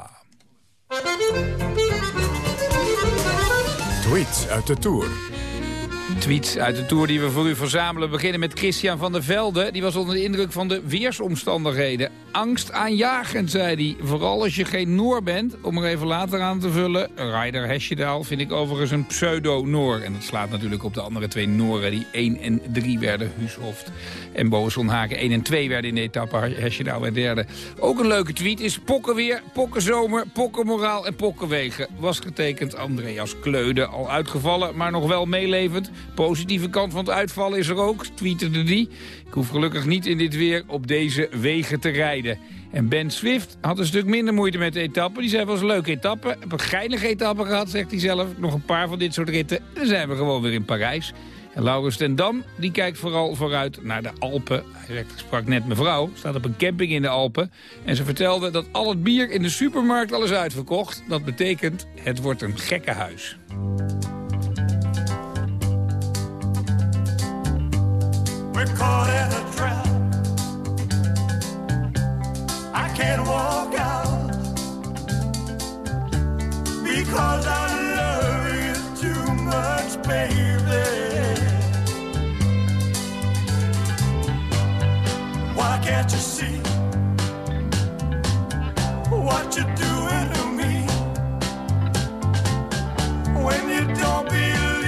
Tweets uit de Tour. Tweets uit de Tour die we voor u verzamelen. Beginnen met Christian van der Velde. Die was onder de indruk van de weersomstandigheden. Angst aanjagend, zei hij. Vooral als je geen Noor bent, om er even later aan te vullen. Ryder Hesjedaal vind ik overigens een pseudo-Noor. En dat slaat natuurlijk op de andere twee Nooren die 1 en 3 werden. Huushoft en Boasson Haken 1 en 2 werden in de etappe. Hesjedaal werd derde. Ook een leuke tweet is pokkenweer, pokkenzomer, pokkenmoraal en pokkenwegen. Was getekend Andreas Kleude. Al uitgevallen, maar nog wel meelevend. Positieve kant van het uitvallen is er ook, tweeterde die. Ik hoef gelukkig niet in dit weer op deze wegen te rijden. En Ben Swift had een stuk minder moeite met de etappe. Die zei, was een leuke etappe. Heb een geinige etappe gehad, zegt hij zelf. Nog een paar van dit soort ritten. En dan zijn we gewoon weer in Parijs. En Laurens ten Dam, die kijkt vooral vooruit naar de Alpen. Hij sprak net mevrouw, staat op een camping in de Alpen. En ze vertelde dat al het bier in de supermarkt al is uitverkocht. Dat betekent, het wordt een gekke huis. We're caught in a trap. I can't walk out because love you too much, baby. Why can't you see what you're doing to me when you don't believe?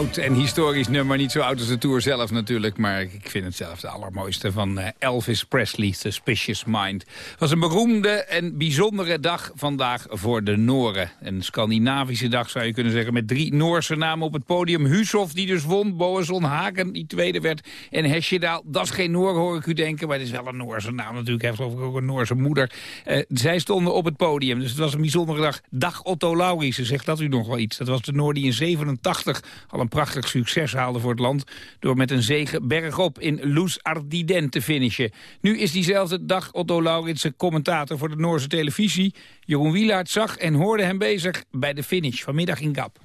Oud en historisch nummer, niet zo oud als de Tour zelf natuurlijk... maar ik vind het zelf de allermooiste van eh, Elvis Presley, Suspicious Mind. Het was een beroemde en bijzondere dag vandaag voor de Noren. Een Scandinavische dag zou je kunnen zeggen... met drie Noorse namen op het podium. Hushoff die dus won, Boasson Haken die tweede werd... en Hesjedaal, dat is geen Noor hoor ik u denken... maar het is wel een Noorse naam natuurlijk. Hij heeft geloof ook een Noorse moeder. Eh, zij stonden op het podium, dus het was een bijzondere dag. Dag Otto Laurissen, zegt dat u nog wel iets. Dat was de Noor die in 87 al een prachtig succes haalde voor het land... door met een zege bergop in Loes Ardiden te finishen. Nu is diezelfde dag Otto Lauritsen commentator voor de Noorse televisie. Jeroen Wielaert zag en hoorde hem bezig bij de finish vanmiddag in Gap.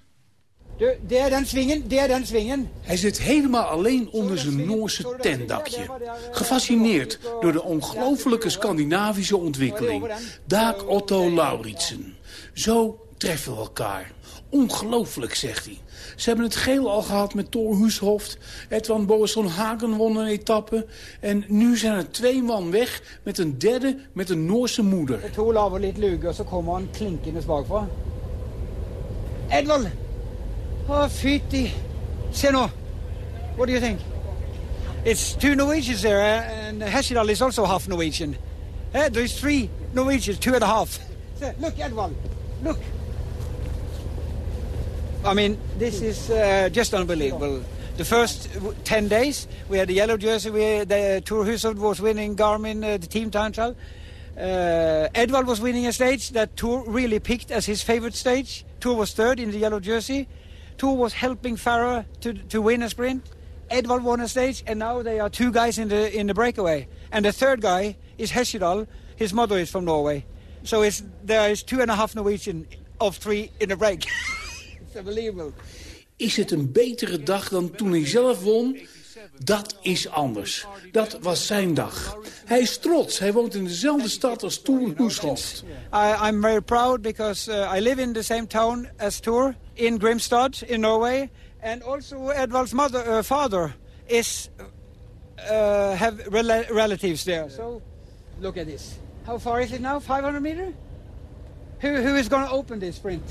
De, der dan swingen, der dan swingen. Hij zit helemaal alleen onder zijn Noorse tentdakje. Gefascineerd door de ongelofelijke Scandinavische ontwikkeling. Daak Otto Lauritsen. Zo treffen elkaar. Ongelooflijk, zegt hij. Ze hebben het geel al gehad met Thor Huushoft. Edwan Boasson Hagen won een etappe. En nu zijn er twee man weg met een derde met een Noorse moeder. To laver litt luge, og så kommer han klinkende bakfra. Edvald! Å, fytti. Se nå. What do you think? It's two Norwegians there, and Hesjedal is also half Norwegian. Uh, there's three Norwegians, two and a half. Look, Edvald. Look. I mean, this is uh, just unbelievable. The first 10 days, we had the yellow jersey, we, the Tour Hushovd was winning Garmin, uh, the team time trial. Uh, Edvald was winning a stage that Tour really picked as his favorite stage. Tour was third in the yellow jersey. Tour was helping Farah to, to win a sprint. Edvald won a stage, and now they are two guys in the in the breakaway. And the third guy is Hesjedal. His mother is from Norway. So it's, there is two and a half Norwegian of three in the break. (laughs) Is het een betere dag dan toen hij zelf won? Dat is anders. Dat was zijn dag. Hij is trots. Hij woont in dezelfde stad als Tour Huushoft. I, I'm very proud because uh, I live in the same town as Tour in Grimstad in Norway, and also Edvald's mother, uh, father is uh, have rela relatives there. So look at this. How far is it now? 500 meter. Who who is going to open this sprint?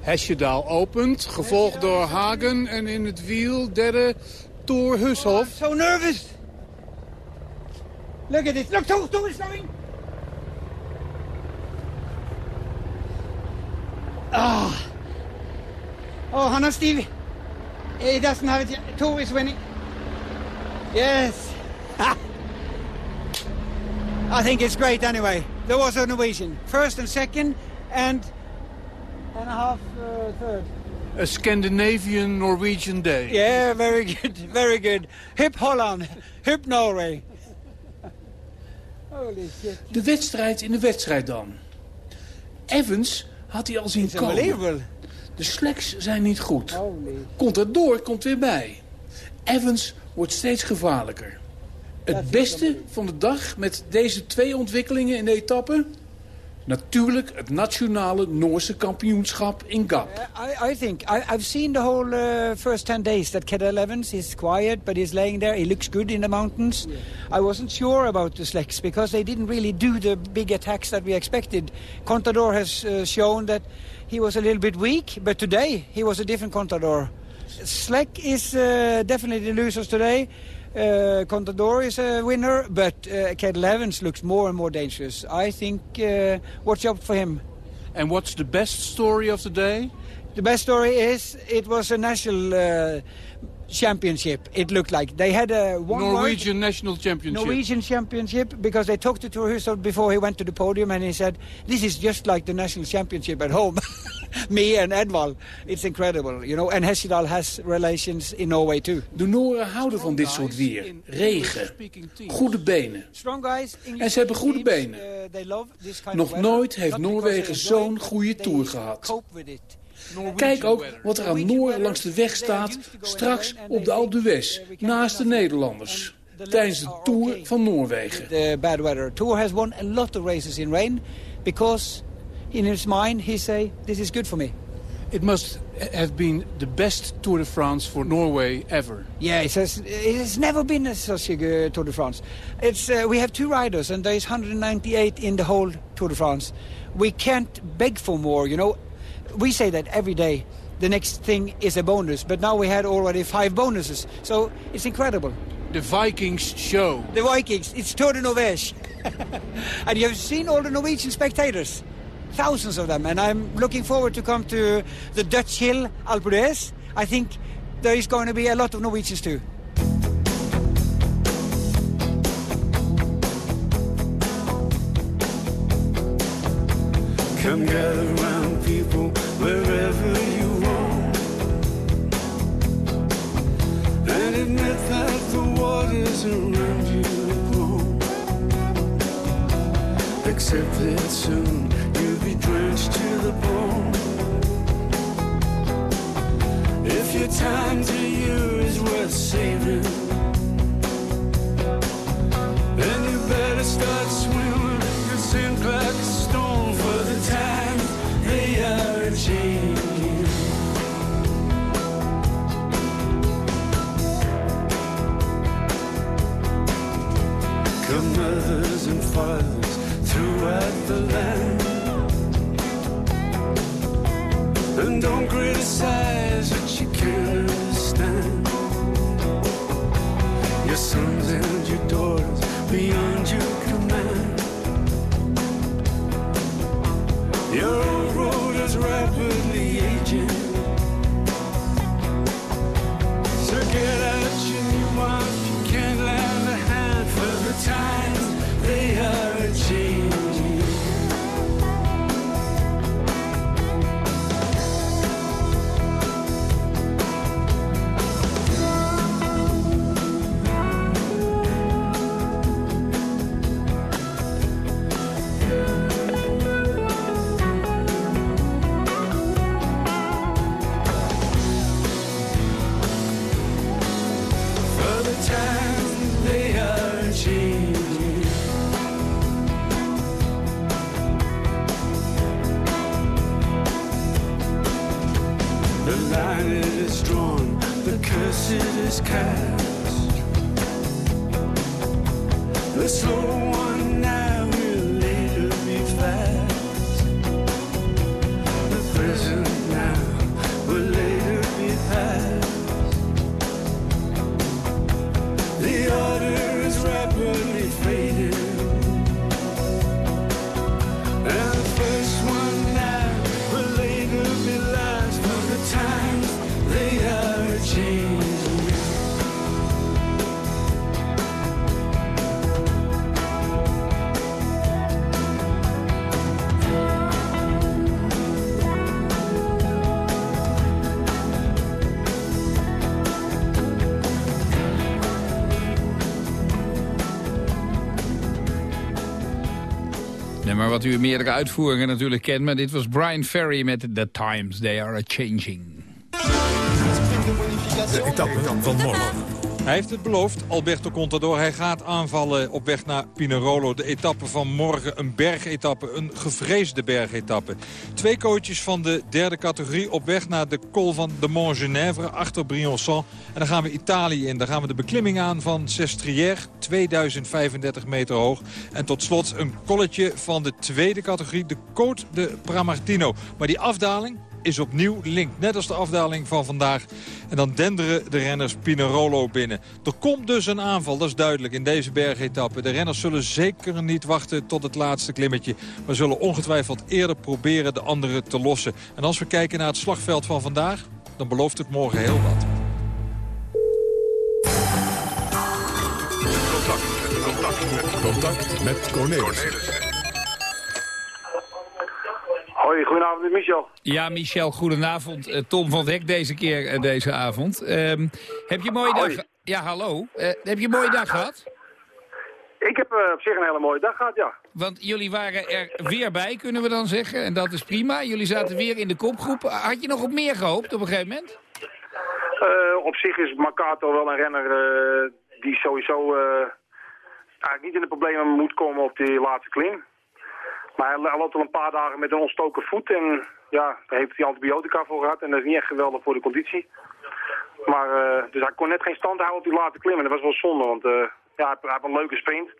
Hesjedaal opent, gevolgd door Hagen en in het wiel derde Tour Huushoft. So nervous. Look at this. Look, Tour is going. Ah. Oh, Hannah Steve. He doesn't have it. Tour is winning. Yes. I think it's great anyway. There was a Norwegian. First and second and and a half uh, third. A Scandinavian Norwegian day. Yeah, very good, very good. Hip Holland, hip Norway. Holy shit. De wedstrijd in de wedstrijd dan. Evans had hij al zien komen. unbelievable. De slacks zijn niet goed. Holy. Komt er door, komt weer bij. Evans wordt steeds gevaarlijker. Het beste van de dag met deze twee ontwikkelingen in de etappe? Natuurlijk het nationale Noorse kampioenschap in Gap. I, I think I, I've seen the whole uh, first ten days that Kedal Evans is quiet, but he's laying there. He looks good in the mountains. I wasn't sure about the Slecks because they didn't really do the big attacks that we expected. Contador has uh, shown that he was a little bit weak, but today he was a different Contador. Sleck is uh, definitely the losers today. Uh, Contador is a winner, but uh, Evans looks more and more dangerous. I think uh, watch out for him. And what's the best story of the day? The best story is it was a national uh, championship. It looked like they had a one Norwegian National Championship. Norwegian championship because they talked to Tour before he went to the podium and he said, "This is just like the national championship at home." (laughs) Me and Edvald, it's incredible, you know. And Hesjedal has relations in Norway too. De Noren houden van dit soort weer. Regen, goede benen. Strong guys, English En ze hebben goede benen. they love this kind Nog of weather. nooit heeft Noorwegen zo'n goede tour gehad. Kijk ook wat er aan Noor langs de weg staat, straks op de Alpe d'Huez, naast de Nederlanders. Tijdens de Tour van Noorwegen. The bad weather. Tour has won a lot of races in rain because in his mind he say this is good for me. It must have been the best Tour de France for Norway ever. Yeah, it says it has never been a- such a good Tour de France. It's uh, we have two riders and there is 198 in the whole Tour de France. We can't beg for more, you know. We say that every day. The next thing is a bonus, but now we had already five bonuses, so it's incredible. The Vikings show. The Vikings, it's Tour de Norvège. (laughs) and you have seen all the Norwegian spectators. Thousands of them. And I'm looking forward to come to the Dutch Hill Alpe. I think there is going to be a lot of Norwegians too. Come gather people wherever you And admit that the waters around you are Accept soon Drenched to the bone. If your time to you is worth saving, then you better start swimming. You sink like a stone for the time they are a changing. Come mothers and fathers. Wat u meerdere uitvoeringen natuurlijk kent... maar dit was Brian Ferry met The Times They Are A-Changing. Van. Hij heeft het beloofd, Alberto Contador. Hij gaat aanvallen op weg naar Pinerolo. De etappe van morgen, een bergetappe, een gevreesde bergetappe. Twee coaches van de derde categorie op weg naar de col van de Mont Genèvre achter Briançon. En dan gaan we Italië in. Dan gaan we de beklimming aan van Sestriere, 2035 meter hoog. En tot slot een kolletje van de tweede categorie, de Côte de Pramartino. Maar die afdaling, is opnieuw link. Net als de afdaling van vandaag. En dan denderen de renners Pinerolo binnen. Er komt dus een aanval, dat is duidelijk, in deze bergetappe. De renners zullen zeker niet wachten tot het laatste klimmetje. Maar zullen ongetwijfeld eerder proberen de anderen te lossen. En als we kijken naar het slagveld van vandaag, dan belooft het morgen heel wat. Contact met Cornelis. Hoi, goedenavond, Michel. Ja, Michel, goedenavond. Eh, Tom van Dek deze keer eh, deze avond. Ehm, heb je een mooie dag... Ja, hallo. Eh, heb je een mooie dag gehad? Ik heb op zich een hele mooie dag gehad, ja. Want jullie waren er weer bij, kunnen we dan zeggen. En dat is prima. Jullie zaten weer in de kopgroep. Had je nog op meer gehoopt op een gegeven moment? Op zich is Makato wel een renner die sowieso eigenlijk niet in de problemen moet komen op die laatste klim. Maar hij, loopt al een paar dagen met een ontstoken voet en ja, daar heeft hij antibiotica voor gehad. En dat is niet echt geweldig voor de conditie. Maar, eh, dus hij kon net geen stand houden op die laatste klim en dat was wel zonde, want eh, ja, hij, heeft een leuke sprint.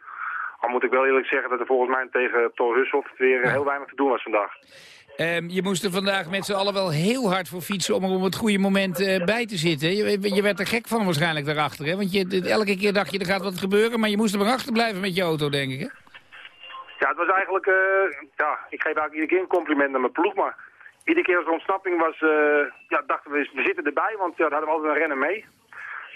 Al moet ik wel eerlijk zeggen dat er volgens mij tegen Thor Hushoff weer heel weinig te doen was vandaag. Ehm, je moest er vandaag met z'n allen wel heel hard voor fietsen om er op het goede moment eh, bij te zitten. Je, je werd er gek van waarschijnlijk daarachter, hè? Want je, elke keer dacht je er gaat wat gebeuren, maar je moest er maar achter blijven met je auto, denk ik, hè? Ja, het was eigenlijk, eh, ja, ik geef eigenlijk iedere keer een compliment aan mijn ploeg, maar iedere keer als er ontsnapping was, eh, ja, dachten we, we zitten erbij, want ja, daar hadden we altijd een rennen mee.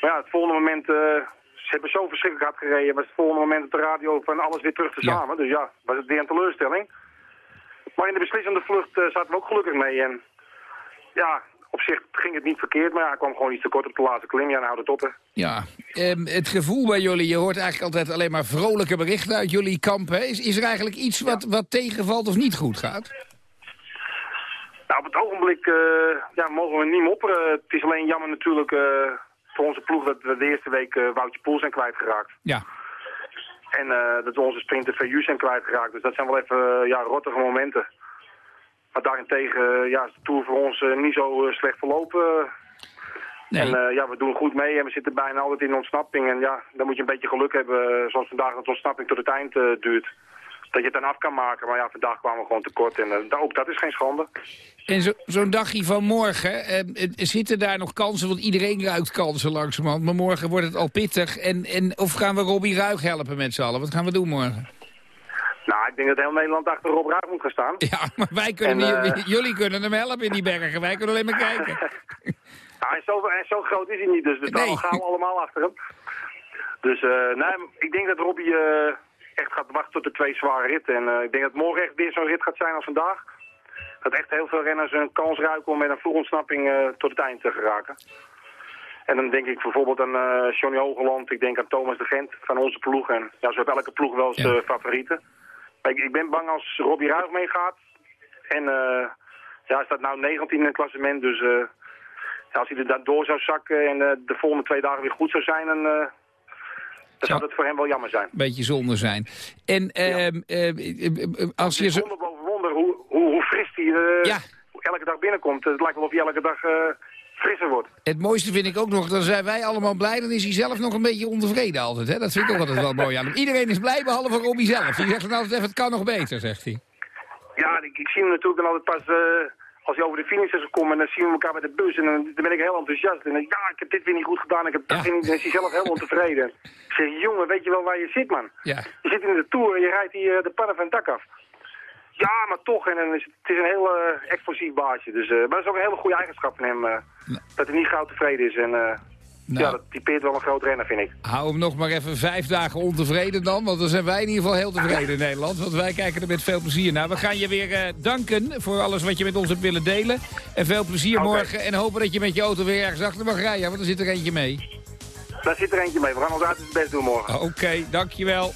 Maar ja, het volgende moment, eh, ze hebben zo verschrikkelijk hard gereden, was het volgende moment op de radio van alles weer terug te samen. Dus ja, was het weer een teleurstelling. Maar in de beslissende vlucht zaten we ook gelukkig mee en ja, op zich ging het niet verkeerd, maar ja, hij kwam gewoon iets te kort op de laatste klim. Ja, nou, de toppen. Ja, ehm, het gevoel bij jullie, je hoort eigenlijk altijd alleen maar vrolijke berichten uit jullie kamp. Hè? Is, is er eigenlijk iets wat, wat tegenvalt of niet goed gaat? Nou, op het ogenblik eh, ja, mogen we niet mopperen. Het is alleen jammer natuurlijk eh, voor onze ploeg dat we de eerste week eh, Woutje Poel zijn kwijtgeraakt. Ja. En dat we onze sprinter VU zijn kwijtgeraakt. Dus dat zijn wel even ja, rottige momenten. Maar daarentegen ja, is de Tour voor ons eh, niet zo eh, slecht verlopen. En eh, ja, we doen goed mee en we zitten bijna altijd in ontsnapping. En ja, dan moet je een beetje geluk hebben, zoals vandaag dat ontsnapping tot het eind duurt. Dat je het dan af kan maken. Maar ja, vandaag kwamen we gewoon tekort en eh, ook dat is geen schande. En zo- zo'n dagje van morgen, zitten daar nog kansen? Want iedereen ruikt kansen langzamerhand. Maar morgen wordt het al pittig. En, en, of gaan we Robbie Ruig helpen met z'n allen? Wat gaan we doen morgen? Nou, ik denk dat heel Nederland achter Rob Ruig moet gaan staan. Ja, maar wij kunnen En, niet- eh, (laughs) jullie kunnen hem helpen in die bergen. Wij kunnen alleen maar kijken. (laughs) Nou, en zo, en zo groot is hij niet, dus we Nee. gaan we allemaal achter hem. Dus eh, nee, ik denk dat Robbie eh, echt gaat wachten tot de twee zware ritten. En ik denk dat morgen echt weer zo'n rit gaat zijn als vandaag. Dat echt heel veel renners een kans ruiken om met een vroege ontsnapping eh, tot het eind te geraken. En dan denk ik bijvoorbeeld aan Johnny Hogeland, ik denk aan Thomas de Gent van onze ploeg. En ja, zo heeft elke ploeg wel zijn favorieten. Ik, ik ben bang als Robbie Ruig meegaat. En eh, ja, hij staat nou 19 in het klassement, dus... eh, ja, als hij er dan door zou zakken en eh, de volgende twee dagen weer goed zou zijn, dan, dan zou dat voor hem wel jammer zijn. Beetje zonde zijn. En ehm, eh, eh, eh, als je. Wonder boven wonder hoe, hoe, hoe fris hij elke dag binnenkomt. Het lijkt wel of hij elke dag frisser wordt. Het mooiste vind ik ook nog, dan zijn wij allemaal blij. Dan is hij zelf nog een beetje ontevreden altijd. Hè? Dat vind ik ook altijd wel mooi aan hem. Iedereen is blij, behalve Robbie zelf. Die zegt dan altijd even, het kan nog beter, zegt hij. Ja, ik, ik zie hem natuurlijk dan altijd pas eh, als hij over de finish is gekomen. En dan zien we elkaar met de bus en dan, dan ben ik heel enthousiast. En dan denk ik, ja, ik heb dit weer niet goed gedaan. Ik heb dat niet. Dan is hij zelf heel ontevreden. Ik zeg, jongen, weet je wel waar je zit, man? Ja. Je zit in de Tour en je rijdt hier eh, de pannen van het dak af. Ja, maar toch. En is het, het is een heel eh, explosief baasje. Dus, eh, maar dat is ook een hele goede eigenschap van hem. eh, Dat hij niet gauw tevreden is. En eh, ja, dat typeert wel een groot renner, vind ik. Hou hem nog maar even vijf dagen ontevreden dan. Want dan zijn wij in ieder geval heel tevreden in Nederland. Want wij kijken er met veel plezier naar. We gaan je weer danken voor alles wat je met ons hebt willen delen. En veel plezier morgen. En hopen dat je met je auto weer ergens achter mag rijden. Want er zit er eentje mee. Daar zit er eentje mee. We gaan ons uiterst best doen morgen. Oké, dankjewel.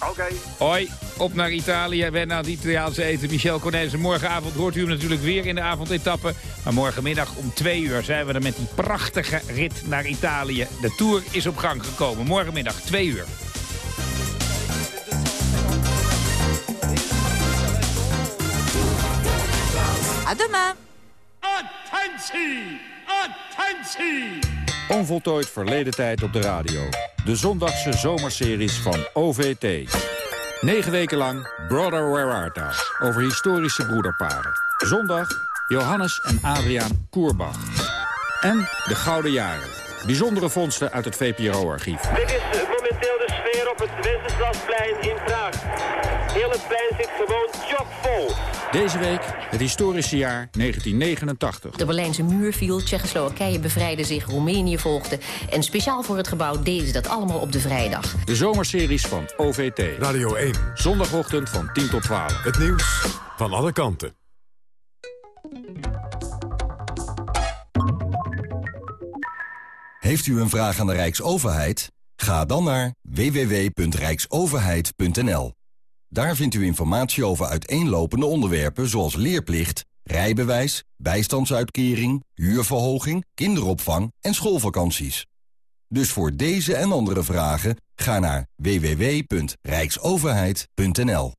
Oké. Hoi, op naar Italië. Wen naar het Italiaanse eten. Michel Cornelissen, morgenavond hoort u hem natuurlijk weer in de avondetappe. Maar morgenmiddag om twee uur zijn we er met die prachtige rit naar Italië. De Tour is op gang gekomen. Morgenmiddag, twee uur. À demain. Attentie! Attentie! Onvoltooid verleden tijd op de radio. De zondagse zomerseries van OVT. Negen weken lang Brother Where Art Thou? Over historische broederparen. Zondag Johannes en Adriaan Koerbach. En de Gouden Jaren. Bijzondere vondsten uit het VPRO-archief. Dit is momenteel de sfeer op het Wenceslasplein in Praag. Heel het plein zit gewoon chockvol. Deze week het historische jaar 1989. De Berlijnse muur viel, Tsjechoslowakije bevrijdde zich, Roemenië volgde. En speciaal voor het gebouw deden ze dat allemaal op de vrijdag. De zomerseries van OVT. Radio 1. Zondagochtend van 10 tot 12. Het nieuws van alle kanten. Heeft u een vraag aan de Rijksoverheid? Ga dan naar www.rijksoverheid.nl. Daar vindt u informatie over uiteenlopende onderwerpen zoals leerplicht, rijbewijs, bijstandsuitkering, huurverhoging, kinderopvang en schoolvakanties. Dus voor deze en andere vragen ga naar www.rijksoverheid.nl.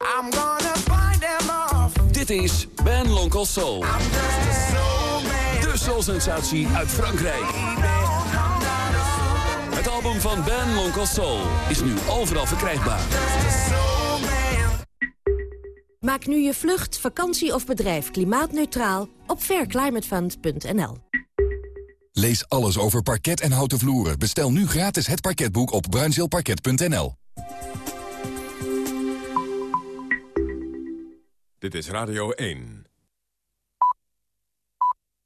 I'm gonna find them off. Dit is Ben Lonkel Soul. Soul-sensatie uit Frankrijk. Het album van Ben Lonkel Soul is nu overal verkrijgbaar. Maak nu je vlucht, vakantie of bedrijf klimaatneutraal op fairclimatefund.nl. Lees alles over parket en houten vloeren. Bestel nu gratis het parketboek op bruinzeelparket.nl. Dit is Radio 1.